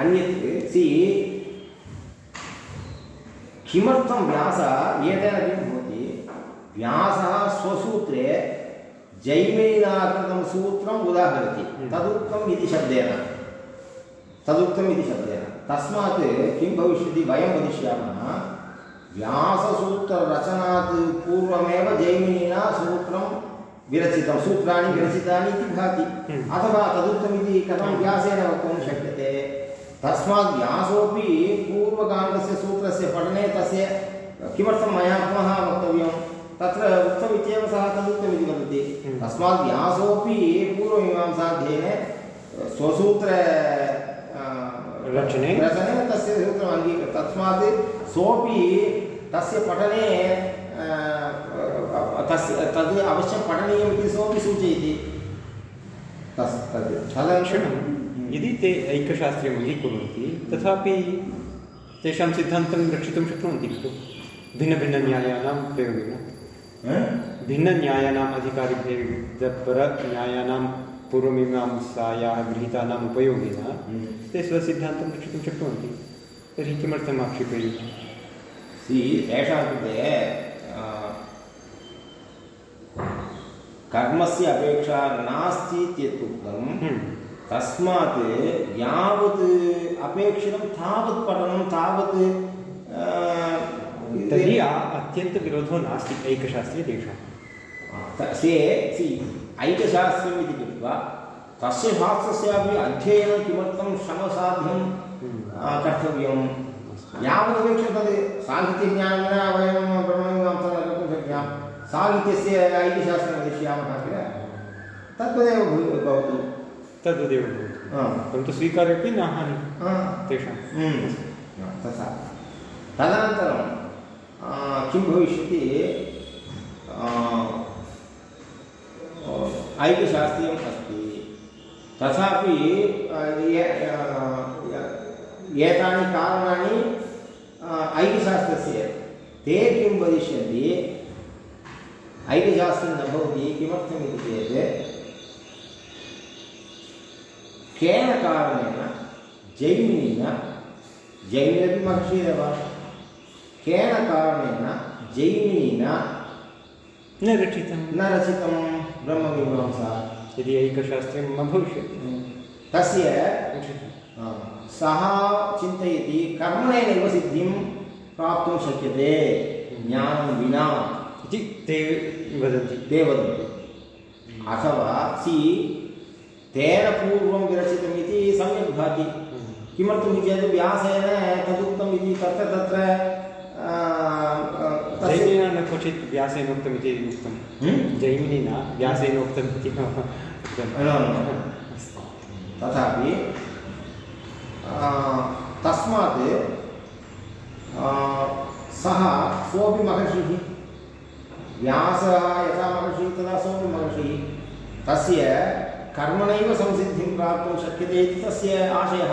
अन्यत् सि किमर्थं व्यासः एतेन किं भवति व्यासः स्वसूत्रे जैमिनिना कृतं सूत्रम् उदाहरति तदुक्तम् इति शब्देन तदुक्तम् इति शब्देन तस्मात् किं भविष्यति? वयं वदिष्यामः व्याससूत्ररचनात् पूर्वमेव जैमिनिना सूत्रं विरचितं सूत्राणि विरचितानि इति भाति। हम्म। अथवा तदुक्तमिति कथं व्यासेन वक्तुं शक्यते? तस्मात् व्यासोपि पूर्वकाण्डस्य सूत्रस्य पठने तस्य किमर्थं मया पुनः वक्तव्यं? तत्र उक्तमित्येव सः तदुक्तमिति वदति। हम्म। तस्मात् व्यासोपि पूर्वमीमांसाध्ययने स्वसूत्र रचने? रचने तस्य सूत्रम् अङ्गीकृतं तस्मात् सोपि तस्य पठने तस्य तद् अवश्यं पठनीयमिति सोपि सूचयति तस् तद् तदनन्तरं क्षणं यदि ते ऐक्यशास्त्र्यम् अङ्गीकुर्वन्ति तथापि तेषां सिद्धान्तं रक्षितुं शक्नुवन्ति खलु भिन्नभिन्नन्यायानां प्रयोगेन ह? भिन्नन्यायानाम् अधिकारिभेदपरन्यायानां पूर्वमीमांसायाः गृहीतानाम् उपयोगेन ते स्वसिद्धान्तं रक्षितुं शक्नुवन्ति। तर्हि किमर्थम् आक्षेपेयुः सि तेषां कृते कर्मस्य अपेक्षा नास्ति इत्यत् उक्तं। हम्म। तस्मात् यावत् अपेक्षितं तावत् पठनं तावत् तर्हि अत्यन्तविरोधो नास्ति ऐकशास्त्रे तेषां त- सि ऐकशास्त्रम् इति कृत्वा तस्य शास्त्रस्यापि अध्ययनं किमर्थं श्रमसाध्यं आ, कर्तव्यं यावदपेक्षं तद् साहित्यज्ञानं विना वयं ब्रह्ममीमांसां न कर्तुं शक्नुमः साहित्यस्य वदिष्यामः किल? तद्वदेव भवतु तद्वदेव परन्तु स्वीकार्यपि न हानि तेषां। हम्म, तथा। तदनन्तरं किं भविष्यति? ऐक्यशास्त्रीयम् अस्ति तथापि एतानि कारणानि ऐक्यशास्त्रस्य ते किं वदिष्यन्ति ऐक्यशास्त्रं न भवति किमर्थमिति चेत् केन कारणेन जैमिनिन जैमिनपि महर्षिरेव केन कारणेन जैमिनिना न रचितं न रचितं ब्रह्ममीमांसा यदि ऐकशास्त्रे मम भविष्यति। तस्य आ, सः चिन्तयति कर्मणेनैव सिद्धिं प्राप्तुं शक्यते ज्ञानं विना। इति ते वदन्ति। ते वदन्ति। अथवा सि तेन पूर्वं विरचितमिति सम्यक् भाति। किमर्थमिति चेत् व्यासेन तदुक्तम् इति तत्र तत्र तस्य जैमिनिना न क्वचित् व्यासेनोक्तम् इति उक्तं? जैमिनिना व्यासेनोक्तम् इति उक्तं न, न, न। तथापि तस्मात् सः सोऽपि महर्षिः व्यासः यथा महर्षिः तथा सोऽपि महर्षिः तस्य कर्मणैव संसिद्धिं प्राप्तुं शक्यते इति तस्य आशयः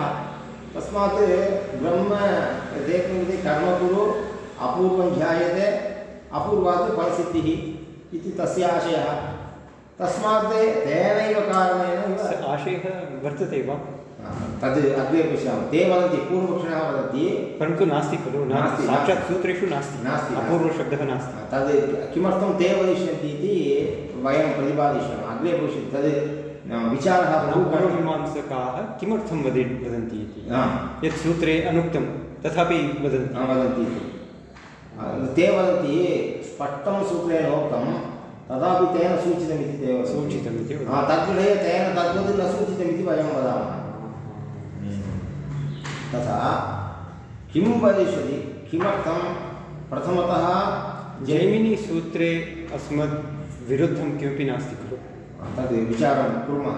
तस्मात् ब्रह्म कर्म कुरु अपूर्वं ध्यायते अपूर्वात् फलसिद्धिः इति तस्य आशयः। तस्मात् तेनैव कारणेन आशयः वर्तते वा? तद् अग्रे पश्यामः। ते वदन्ति पूर्वपक्षिणः वदन्ति। परन्तु नास्ति खलु नास्ति, साक्षात् सूत्रेषु नास्ति। नास्ति। अपूर्वशब्दः नास्ति। तद् किमर्थं ते वदिष्यन्ति इति वयं प्रतिपादिष्यामः। अग्रे भविष्यति तद् विचारः। पूर्वमीमांसकाः किमर्थं वदे वदन्ति इति? यत् सूत्रे अनुक्तं तथापि वदन्ति। वदन्ति इति। ते वदन्ति स्पष्टं सूत्रेण उक्तं तदापि तेन सूचितमिति ते वदन्ति। सूचितम् इति हा, तद्विषये तेन तद्वत् न सूचितमिति वयं वदामः। तथा किं वदिष्यति किमर्थं? प्रथमतः जैमिनि जैमिनिसूत्रे अस्मद् विरुद्धं किमपि नास्ति खलु। तद् विचारं कुर्मः।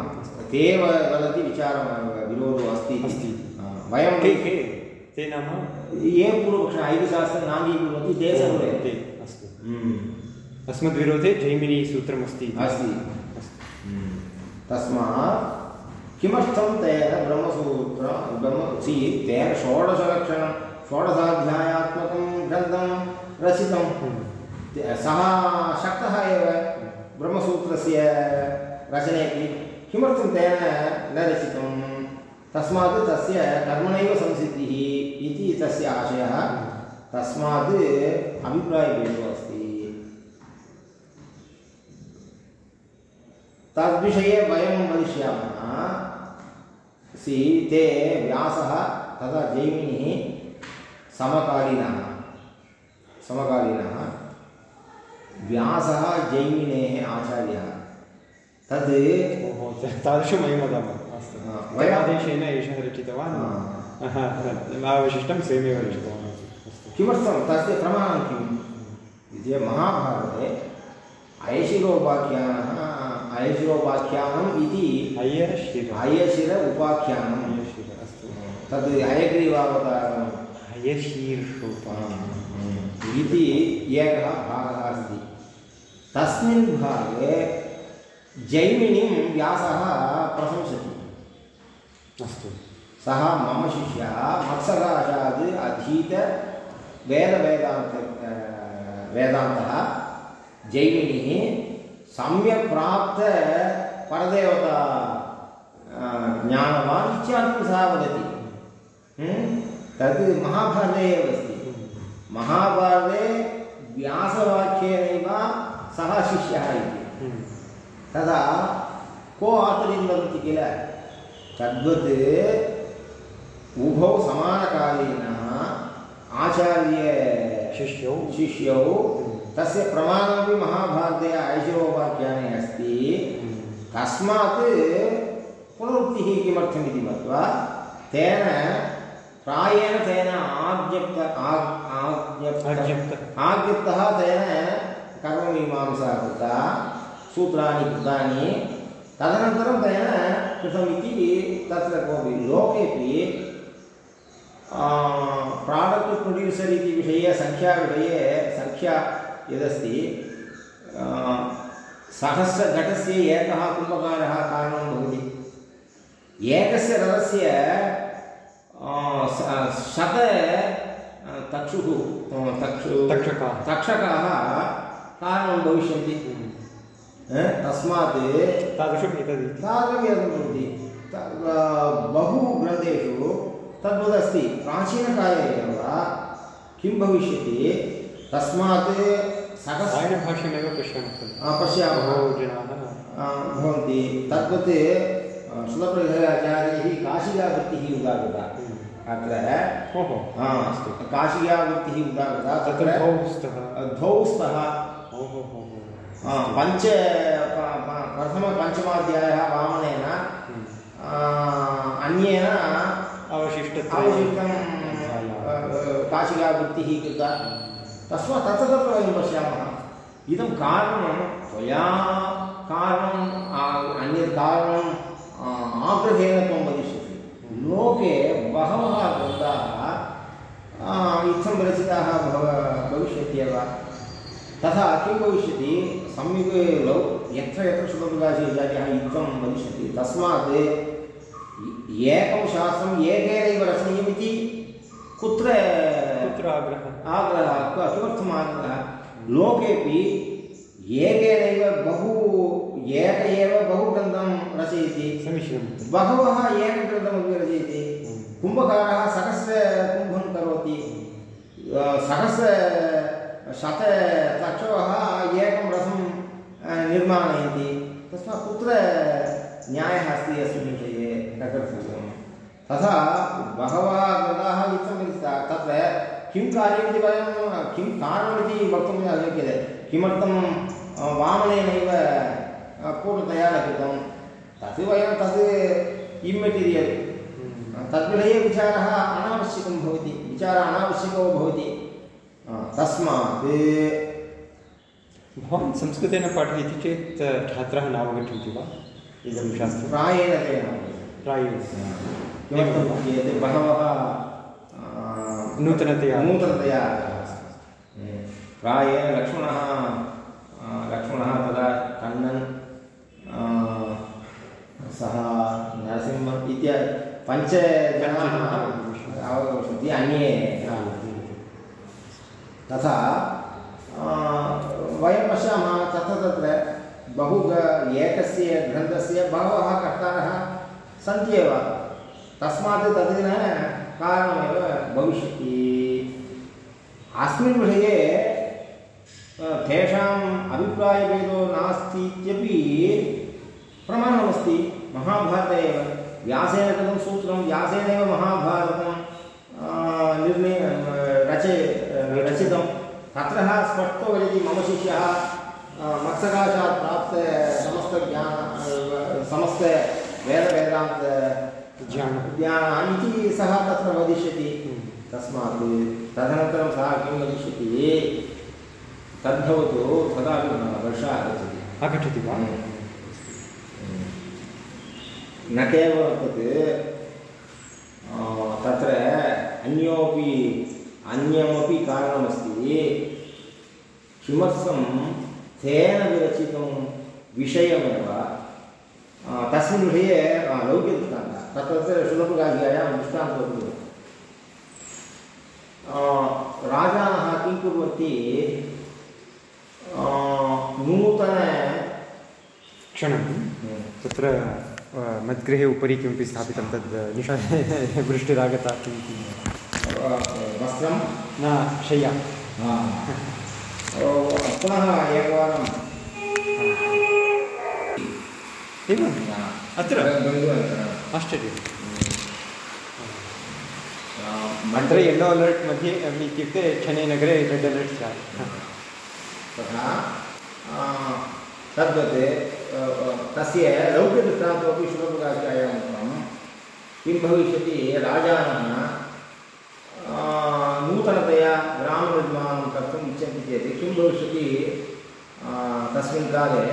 ते व- वदन्ति विचारं विरोधो अस्ति अस्ति। वयं ते नाम ये पूर्वपक्षः ऐकशास्त्रं नाङ्गीकुर्वन्ति ते सर्वे ते अस्तु। हम्म, अस्मद्विरोधे जैमिनिसूत्रमस्ति। अस्ति। तस्मात् किमर्थं तेन ब्रह्मसूत्र ब्रह्म सि तेन षोडशलक्षणं षोडशाध्यायात्मकं ग्रन्थं रचितं? सः शक्तः एव ब्रह्मसूत्रस्य रचनेपि किमर्थं तेन न रचितं? तस्मात् तस्य कर्मणैव संसिद्धिः। इति तस्य आशयः। तस्मात् अभिप्रायभेदो अस्ति। तद्विषये वयं वदिष्यामः सि ते व्यासः तथा जैमिनिः समकालीनः। समकालीनः। व्यासः जैमिनेः आचार्यः। तद् तादृशं वदामः। अस्तु। वयम्- आदेशेन एषः रचितवान्। अवशिष्टं अस्तु किमर्थं? तस्य प्रमाणं किम्? इति महाभारते अयशिरोपाख्यानः अयशिरोपाख्यानम् इति अयशिर। अयशिर उपाख्यानम्। अयशिर अस्तु। तद् अयग्रीवावतारम्। अयशीर्षोपा इति एकः भागः अस्ति। तस्मिन् भागे जैमिनिं व्यासः प्रशंसति। अस्तु। सः मम शिष्यः मत्सकाशात् अधीत वेदवेदान्त वेदान्तः जैमिनिः सम्यक् प्राप्त परदेवता ज्ञानवान् इत्यादिकं सः वदति हम्म? तद् महाभारते एव अस्ति महाभारते व्यासवाक्येनैव सः शिष्यः इति। तदा को आतरिं वदति किल तद्वत् उभौ समानकालीनः आचार्य शिष्यौ। शिष्यौ। तस्य प्रमाणमपि महाभारते ऐशिरोपाख्याने अस्ति। तस्मात् पुनरुक्तिः किमर्थमिति मत्वा तेन प्रायेण तेन आज्ञप्त आज् आज्ञप्त आज्ञप्त। आज्ञप्तः तेन कर्ममीमांसा कृता सूत्राणि कृतानि। तदनन्तरं तेन कृतमिति तत्र कोऽपि लोकेपि प्राडक्ट् प्रొడ్యూसर् इति विषये सङ्ख्याविषये सङ्ख्या यदस्ति सहस्रघटस्य एकः कुम्भकारः कारणं भवति एकस्य रथस्य शत तक्षुः तक्षु तक्षकाः तक्षकाः कारणं भविष्यन्ति तस्मात् तादृशम् एतदिति तादृशं भवति बहु ग्रन्थेषु तद्वदस्ति। प्राचीनकाले एव किं भविष्यति? तस्मात् सहस्र सायणभाष्यमेव पश्यामः पश्यामः। जनाः भवन्ति। तद्वत् सुलभप्रधाचार्यैः काशिकावृत्तिः उदागता। अत्र ओहो। आ, काशिकावृत्तिः उदागता। तत्र द्वौ स्तः द्वौ स्तः ओहो पञ्च प्रथमपञ्चमाध्यायः वामनेन हम्म। अन्येन अवशिष्टं अ, अ, काशिकावृत्तिः कृता। तस्मात् तत्र तत्र वयं पश्यामः। इदं कारणं त्वया कारणम् अन्यत् कारणम् आग्रहेण त्वं वदिष्यसि। लोके बहवः ग्रन्थाः इत्थं रचिताः भव भविष्यत्येव। तथा किं भविष्यति? सम्यक् लौ यत्र यत्र शुभप्रकाशाचार्यः इत्थं वदिष्यति। तस्मात् एकं शास्त्रम्? एकेनैव रचनीयमिति कुत्र कुत्र आग्रहः। आग्रहः किमर्थम् आग्रहः लोकेपि एकेनैव बहु एक एव बहु ग्रन्थं रचयति। समीचीनं बहवः एकग्रन्थमपि रचयति। कुम्भकारः सहस्रकुम्भं करोति। सहस्र शतचक्षवः एकं अ, निर्माणयन्ति। तस्मात् कुत्र न्यायः अस्ति अस्मिन् विषये न कर्तव्यं तथा बहवः ग्रन्थाः इत्थं तत्र किं कार्यमिति वयं किं कारणमिति वक्तुं न शक्यते। किमर्थं वामनेनैव पूर्णतया न कृतं तत् वयं तत् इम्मेटीरियल् तद्विषये विचारः अनावश्यकं भवति। विचारः अनावश्यको भवति। तस्मात्। भवान् संस्कृतेन पाठयति चेत् छात्राः नावगच्छन्ति वा? इदं शास्त्रं प्रायेण तेन प्रायेण किमर्थं चेत् बहवः नूतनतया। नूतनतया। प्रायेण लक्ष्मणः लक्ष्मणः तदा कन्नन् सः नरसिंहम् इत्यादि पञ्चजनाः अवगमिष्यन्ति। अन्ये तथा वयं पश्यामः तत्र तत्र बहु एकस्य ग्रन्थस्य बहवः कर्तारः सन्ति एव तस्मात् तद् न कारणमेव भविष्यति। अस्मिन् विषये तेषाम् अभिप्रायभेदो नास्ति इत्यपि प्रमाणमस्ति। महाभारते एव व्यासेन कृतं सूत्रं, व्यासेनैव महाभारतं निर्णय रच, रचितं। तत्र स्पष्टो वदति, मम शिष्यः मत्सकाशात् प्राप्त समस्तज्ञान समस्त वेदवेदान्त ज्ञानं ज्ञानम् इति सः तत्र वदिष्यति तस्मात् तदनन्तरं सः किं वदिष्यति तद्भवतु तदापि वर्षा आगच्छति आगच्छति वा न केवलं तत् तत्र अन्योपि अन्यमपि कारणमस्ति किमर्थं तेन विरचितं विषयमेव आ, तस्मिन् विषये आ, लौकिकदृष्टान्तः तत्र तत्र सुलभकार्यायां दृष्टान्तः राजानः किं कुर्वन्ति नूतन क्षणं तत्र मद्गृहे उपरि किमपि स्थापितं तद् निशा वृष्टिरागता किं वस्त्रं न शय्या पुनः एकवारं एवम् अत्र? आश्चर्यम्। आ, अत्र येल्लो अलर्ट् मध्ये इत्युक्ते चेन्नैनगरे रेड् अलर्ट् स्यात् तथा आ, तद्वत् तस्य उक्तं किं भविष्यति राजानः नूतनतया ग्रामनिर्माणं इच्छन्ति चेत् किं भविष्यति तस्मिन् काले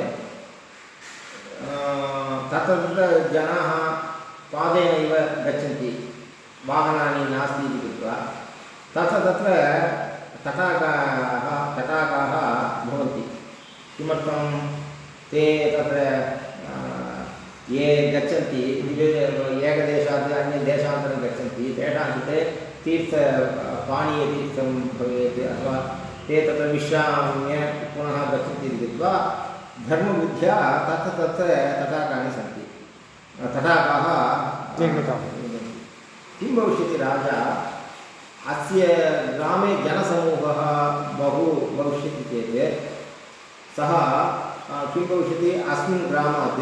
तत्र तत्र जनाः पादेनैव गच्छन्ति। वाहनानि नास्ति इति कृत्वा। तत्र तत्र तटाकाः तटाकाः भवन्ति। किमर्थं? ते तत्र ये गच्छन्ति एकदेशात् अन्यदेशान्तरं गच्छन्ति। तेषां कृते तीर्थ पानीयतीर्थं भवेत्, अथवा ते तत्र विश्राम्य पुनः गच्छन्ति इति कृत्वा धर्मबुद्ध्या तत्र तत्र तटाकानि सन्ति। तटाकाः किं भविष्यति राजा? अस्य ग्रामे जनसमूहः बहु भविष्यति चेत् सः किं भविष्यति? अस्मिन् ग्रामात्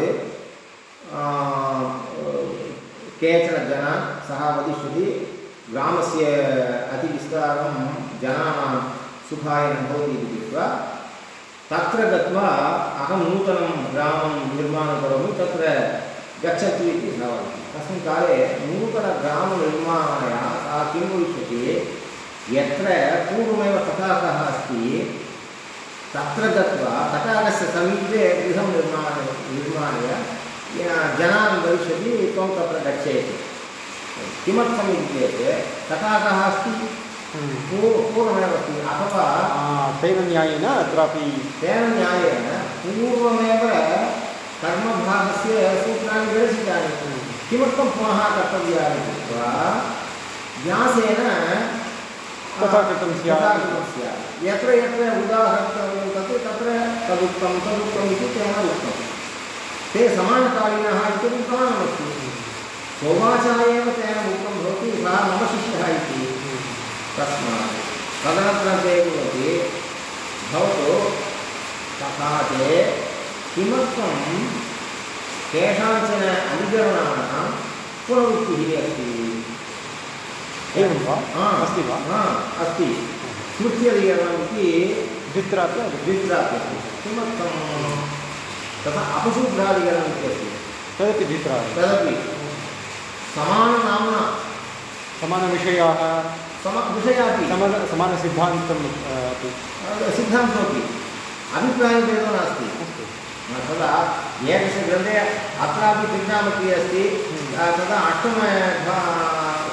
केचन जनान् सः वदिष्यति ग्रामस्य अतिविस्तारं जनानां सुखाय न भवति इति कृत्वा तत्र गत्वा अहं नूतनं ग्रामं निर्माणं करोमि, तत्र गच्छतु इति न वदति तस्मिन् काले नूतनग्रामनिर्माणाय सः किं भविष्यति? यत्र पूर्वमेव तटाकः अस्ति, तत्र गत्वा तटाकस्य समीपे गृहं निर्माण निर्माय जनान् भविष्यति, त्वं तत्र गच्छेत्। किमर्थम् इति चेत्, तटाकः अस्ति। पूर्वमेव अस्ति अथवा तेन न्यायेन अत्रापि। तेन न्यायेन पूर्वमेव कर्मभागस्य सूत्राणि विरचितानि। किमर्थं पुनः कर्तव्यानि कृत्वा व्यासेन तथा कृतं स्यात्। यत्र यत्र उदाहर्तव्यं तत् तत्र तदुक्तं तदुक्तम् इति तेन उक्तं। ते समानकालिनः इति एव तेन उक्तं भवति सः मम शिष्यः इति। तस्मात् तदनन्तरं ते वदति भवतु तथा चेत् किमर्थं केषाञ्चन अधिकरणानां पुनरुक्तिः अस्ति एवं वा? अस्ति वा अस्ति। स्मृत्यधिकरणम् इति द्वित्रापि द्वित्रापि किमर्थं? तथा अपसूत्राधिकरणम् इति अस्ति। तदपि द्वित्रा तदपि। समाननाम्ना। समानविषयाः। सम विषयापि समान समानसिद्धान्तम् अपि। सिद्धान्तमपि अभिप्रायभेदो नास्ति तदा एकस्य ग्रन्थे अत्रापि त्रिज्ञामती अस्ति। तदा अष्टम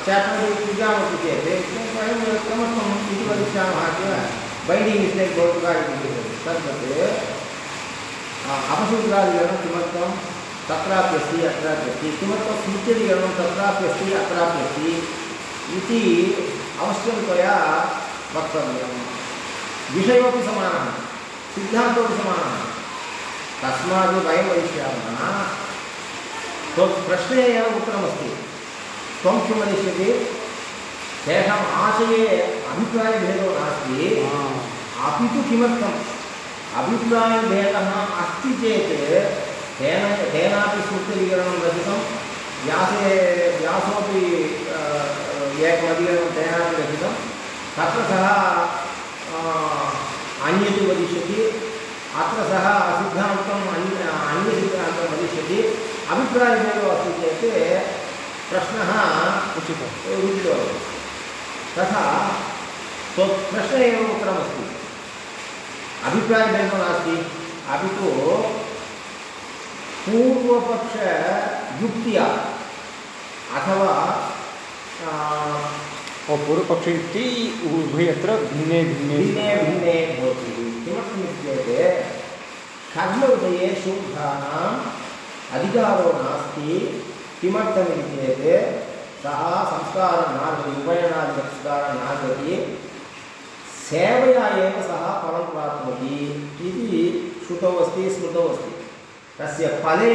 चाप्टर् त्रिज्ञामती चेत् वयं किमर्थम् इति वदिष्यामः किल? बैण्डिङ्ग् मिस्टेक् भवतु इति तद्वत् अपसूत्रादिकरणं किमर्थं? तत्रापि अस्ति अत्रापि अस्ति किमर्थं स्मृत्यदिकरणं तत्रापि अस्ति अत्रापि अस्ति इति अवश्यं त्वया वक्तव्यं विषयोपि समानः सिद्धान्तोपि समानः तस्मात् वयं वदिष्यामः त्वं प्रश्ने एव उत्तरमस्ति। त्वं किं वदिष्यति? तेषाम् आशये अभिप्रायभेदो नास्ति। अपि तु किमर्थम्? अभिप्रायभेदः अस्ति चेत् तेन तेनापि सूत्रविकरणं रचितं। व्यासे व्यासोपि एकमधिकरणं तेनापि रचितं तत्र सः अन्यत् वदिष्यति अत्र सः सिद्धान्तम् अन्य अन्यसिद्धान्तं वदिष्यति अभिप्रायभेदो अस्ति चेत् प्रश्नः उचितः उचितो तथा प्रश्ने एव उत्तरमस्ति अभिप्रायभेदो नास्ति अपि तु पूर्वपक्षयुक्त्या अथवा पूर्वपक्षयुक्ति उभयत्र भिन्ने भिन्ने भिन्ने भिन्ने भवति किमर्थमित्येत् कर्मविषये शूद्राणाम् अधिकारो नास्ति। किमर्थमिति चेत् सः संस्कारं नागति उपनयनादिसंस्कारं नागति सेवया एव सः फलं प्राप्नोति इति श्रुतौ अस्ति स्मृतौ अस्ति तस्य फले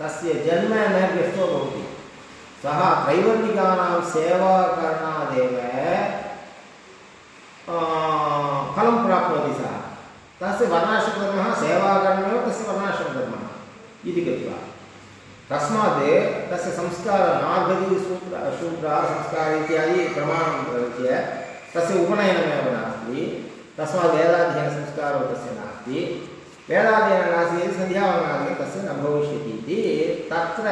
तस्य जन्म न व्यस्तो भवति। सः त्रैवर्णिकानां सेवाकरणादेव फलं प्राप्नोति सः। तस्य वर्णाश्रमधर्मः सेवाकरणमेव तस्य वर्णाश्रमधर्मः इति कृत्वा। तस्मात् तस्य संस्कारः नार्गति सूत्र, शूद्रः संस्कारः इत्यादि प्रमाणं प्रयुज्य तस्य उपनयनमेव नास्ति। तस्मात् वेदाध्ययनसंस्कारो तस्य नास्ति। वेदाध्ययनं नास्ति चेत् सन्ध्यावनादिकं तस्य न भविष्यति इति तत्र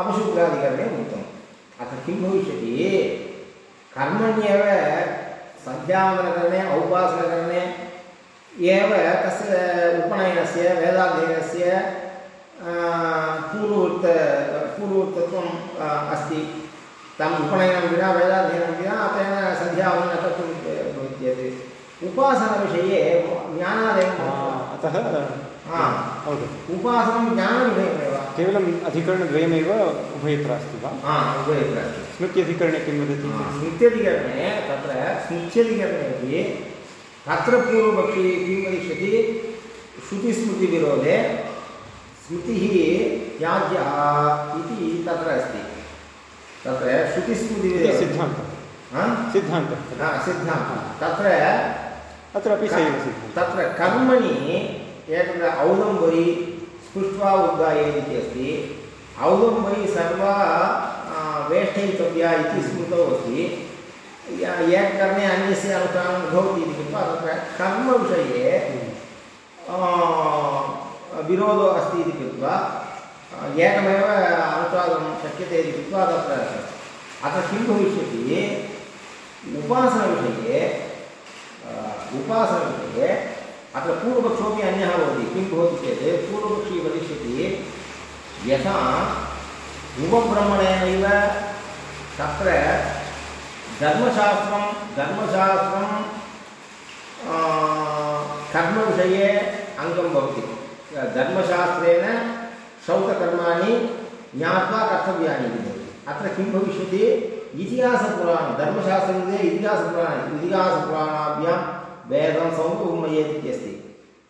अपशूद्राधिकरणे उक्तम्। अत्र किं भविष्यति? कर्मण्येव सन्ध्यावनकरणे औपासनकरणे एव तस्य उपनयनस्य वेदाध्ययनस्य पूर्ववृत्त पूर्ववृत्तत्वम् अस्ति। तम् उपनयनं विना वेदाध्ययनं विना तेन सन्ध्यावनं न कर्तुं उपासनविषये ज्ञानादेव अतः उपासनं ज्ञानविषयमेव केवलम् अधिकरणद्वयमेव उभयत्र अस्ति वा? उभयत्र अस्ति स्मृत्यधिकरणे किं वदति? स्मृत्यधिकरणे तत्र स्मृत्यधिकरणे अपि तत्र पूर्वपक्षी किं वदिष्यति? श्रुतिस्मृतिविरोधे स्मृतिः त्याज्या इति तत्र अस्ति. तत्र श्रुतिस्मृतिविरोधे सिद्धान्तः। सिद्धान्तः। सिद्धान्तः. तत्र अत्रापि स सिद्धान्तः। तत्र कर्मणि एतत् औदम्बरी स्पृष्ट्वा उद्गायेत् इति अस्ति। औदम्बरी सर्वा वेष्टयितव्या इति स्मृतौ अस्ति। एककर्णे अन्यस्य अनुष्ठानं भवति इति कृत्वा तत्र कर्मविषये विरोधो अस्ति इति कृत्वा एकमेव अनुष्ठातुं शक्यते इति कृत्वा तत्र अत्र किं भविष्यति? उपासनविषये उपासनविषये अत्र पूर्वपक्षोपि अन्यः भवति। किं भवति चेत् पूर्वपक्षी वदिष्यति यथा उपब्रह्मणेनैव तत्र धर्मशास्त्रं धर्मशास्त्रं कर्मविषये अङ्गं भवति। धर्मशास्त्रेण श्रौतकर्माणि ज्ञात्वा कर्तव्यानि इति भवति। अत्र किं भविष्यति? इतिहासपुराणं धर्मशास्त्रकृते इतिहासपुराण, इतिहासपुराणाभ्यां वेदं सौन्दुमयेत् इति अस्ति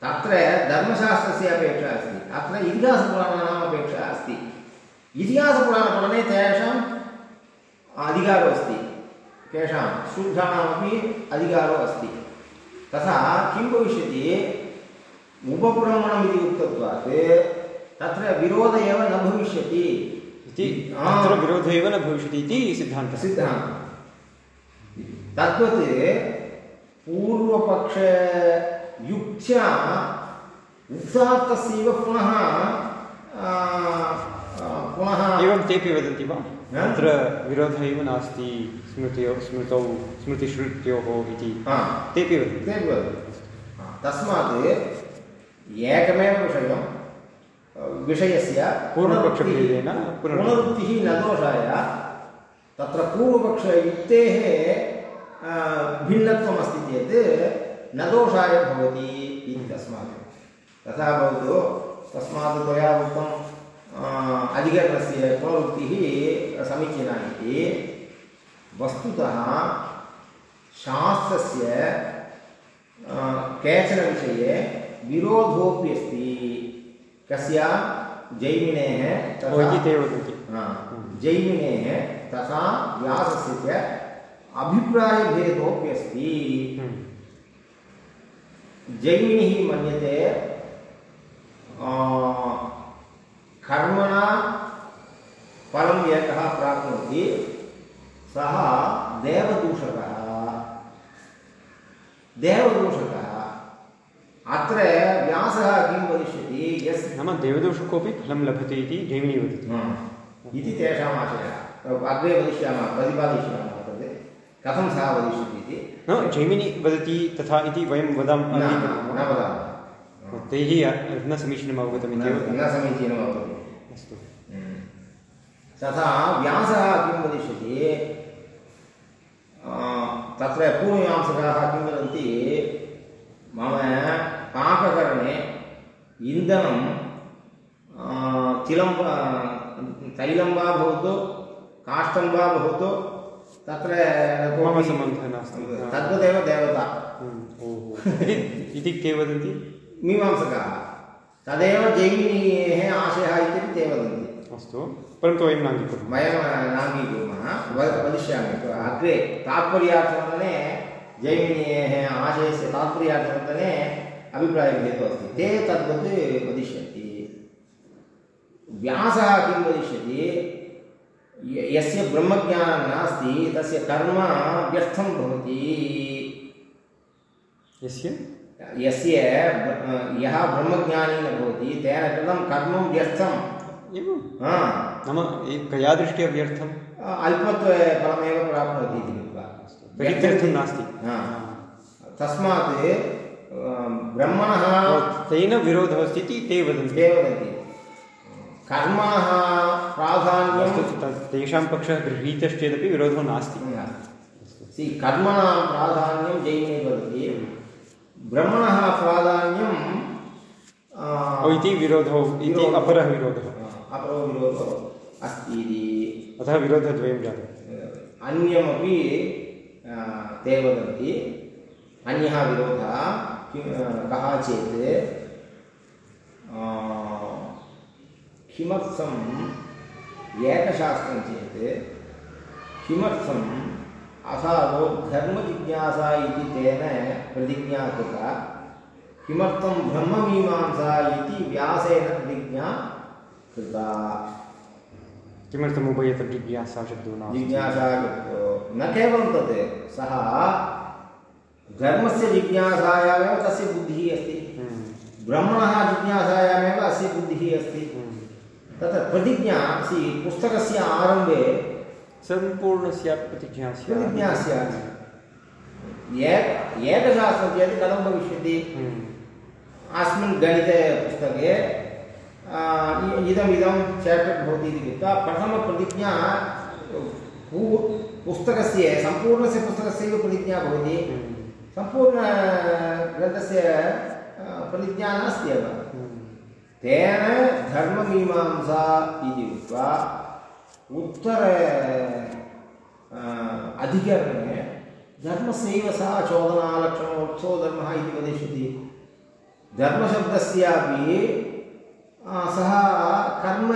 तत्र धर्मशास्त्रस्य अपेक्षा अस्ति। अत्र इतिहासपुराणानाम् अपेक्षा अस्ति। इतिहासपुराणपठने तेषाम् अधिकारो अस्ति। केषां शूद्राणामपि अधिकारो अस्ति। तथा किं भविष्यति? उपब्रह्मणम् इति उक्तत्वात्। तत्र विरोधः एव न भविष्यति। इति अत्र एव न भविष्यति इति सिद्धान्तः। सिद्धान्तः। तद्वत् पूर्वपक्षयुक्त्या उक्तार्थस्यैव पुनः पुनः एवं तेपि वदन्ति वा? अत्र विरोधः एव नास्ति स्मृतयो स्मृतौ स्मृतिश्रुत्योः इति। हा, तेपि वदन्ति। ते वदन्ति। तस्मात् एकमेव विषयं विषयस्य पूर्वपक्षभेदेन पुनरुक्तिः न दोषाय तत्र पूर्वपक्षयुक्तेः भिन्नत्वमस्ति चेत् न दोषाय भवति इति तस्मात् तथा भवतु तस्मात् त्वया उक्तं अधिकरणस्य पुनरुक्तिः समीचीना इति वस्तुतः शास्त्रस्य केचन विषये विरोधोऽपि अस्ति कस्य जैमिनेः जैमिनेः तथा व्यासस्य च अभिप्रायभेदोऽपि अस्ति हम्म। जैमिनिः मन्यते कर्मणा फलम् एकः प्राप्नोति सः देवदूषकः। देवदूषकः। अत्र व्यासः किं वदिष्यति? यस् नाम देवदोषकोऽपि फलं लभते इति जैमिनी वदति। इति तेषाम् आशयः अग्रे वदिष्यामः प्रतिपादयिष्यामः कथं सः वदिष्यति इति? न जैमिनी वदति तथा इति वयं वदामः न वदामः। तैः न समीचीनम् अवगतमित्येव न न समीचीनं भवति अस्तु। तथा व्यासः किं वदिष्यति? तत्र पूर्वमीमांसकाः किं वदन्ति? मम पाककरणे इन्धनं तिलं तैलं वा भवतु काष्ठं वा भवतु तत्र मम सम्बन्धः नास्ति। तद्वदेव देवता। हम्म, इति के वदन्ति? मीमांसकाः। तदेव जैमिनेः आशयः इत्यपि ते वदन्ति। अस्तु। परन्तु वयं नाङ्गीकुर्मः। वयं नाङ्गीकुर्मः। वदिष्यामि। अग्रे तात्पर्यार्थवर्तने जैमिनेः आशयस्य तात्पर्यार्थवर्तने अभिप्रायभेदो अस्ति। ते तद्वत् वदिष्यन्ति व्यासः किं वदिष्यति? यस्य ब्रह्मज्ञानं नास्ति तस्य कर्म व्यर्थं भवति। यस्य? यस्य यः ब्रह्मज्ञानी न भवति तेन कृतं कर्म व्यर्थम्। एवं? हा। नाम कया दृष्ट्या व्यर्थं अल्पत्वफलमेव प्राप्नोति इति कृत्वा। नास्ति। तस्मात् ब्रह्मणः तेन विरोधः अस्ति इति ते वदन्ति। ते वदन्ति। कर्मणः प्राधान्यं तेषां पक्षः गृहीतश्चेदपि विरोधो नास्ति। सि कर्मणां प्राधान्यं जैने वदति। ब्रह्मणः प्राधान्यं इति विरोधो इति अपरः विरोधः। अपरो विरोधो अस्ति इति। अतः विरोधद्वयं जातम् अन्यमपि ते वदन्ति। अन्यः विरोधः कः चेत्? किमर्थम् एकशास्त्रं चेत् किमर्थम् अथादौ धर्मजिज्ञासा इति तेन प्रतिज्ञा कृता किमर्थं ब्रह्ममीमांसा इति व्यासेन प्रतिज्ञा कृता किमर्थम् उभयत्र जिज्ञासा शब्दो नास्ति? जिज्ञासा कृतो न केवलं तत् सः धर्मस्य जिज्ञासायामेव तस्य बुद्धिः अस्ति। हम्म, ब्रह्मणः जिज्ञासायामेव अस्य बुद्धिः अस्ति। हम्म। तत्र प्रतिज्ञा सि पुस्तकस्य आरम्भे सम्पूर्णस्य प्रतिज्ञा स्यात् प्रतिज्ञा स्यात्। एक एकशास्त्रं चेत् कथं भविष्यति? हम्म, अस्मिन् गणितपुस्तके इदम् इदं चाप्टर् भवति इति कृत्वा प्रथमप्रतिज्ञा पू पुस्तकस्य सम्पूर्णस्य पुस्तकस्यैव प्रतिज्ञा भवति। हम्म, सम्पूर्णग्रन्थस्य प्रतिज्ञा नास्ति एव। हम्म। तेन धर्ममीमांसा इति उक्त्वा उत्तर अधिकरणे धर्मस्यैव सः चोदनालक्षणोत्सवो धर्मः इति वदिष्यति। धर्मशब्दस्यापि सः कर्म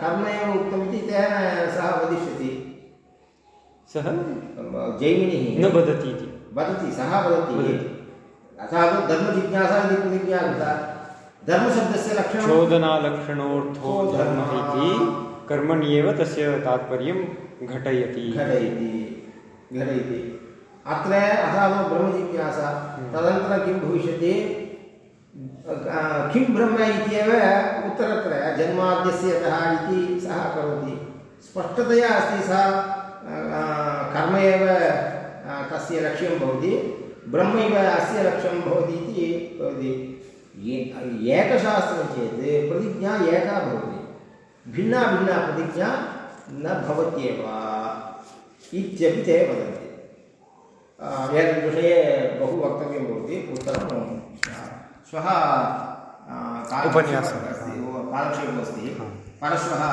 कर्म एव उक्तमिति तेन सः वदिष्यति। सः? जैमिनिः। न वदति इति। वदति सः वदति। वदति। अतः धर्मजिज्ञासा इति प्रतिज्ञा कृता धर्मशब्दस्य लक्षणं चोदनालक्षणोऽर्थो धर्मः इति कर्मण्येव तस्य तात्पर्यं घटयति। घटयति घटयति। अत्र ब्रह्मजिज्ञासा तदनन्तरं किं भविष्यति? किं ब्रह्म इत्येव उत्तरत्र जन्माद्यस्य यतः इति सः करोति। स्पष्टतया अस्ति सः कर्म एव तस्य लक्ष्यं भवति। ब्रह्मैव अस्य लक्ष्यं भवति इति भवति। एकशास्त्रं चेत् प्रतिज्ञा एका भवति। भिन्ना भिन्ना प्रतिज्ञा न भवत्येव इत्यपि ते वदन्ति। एतद्विषये बहु वक्तव्यं भवति उत्तरं श्वः उपन्यासः। अस्ति कालक्षेपमस्ति परश्वः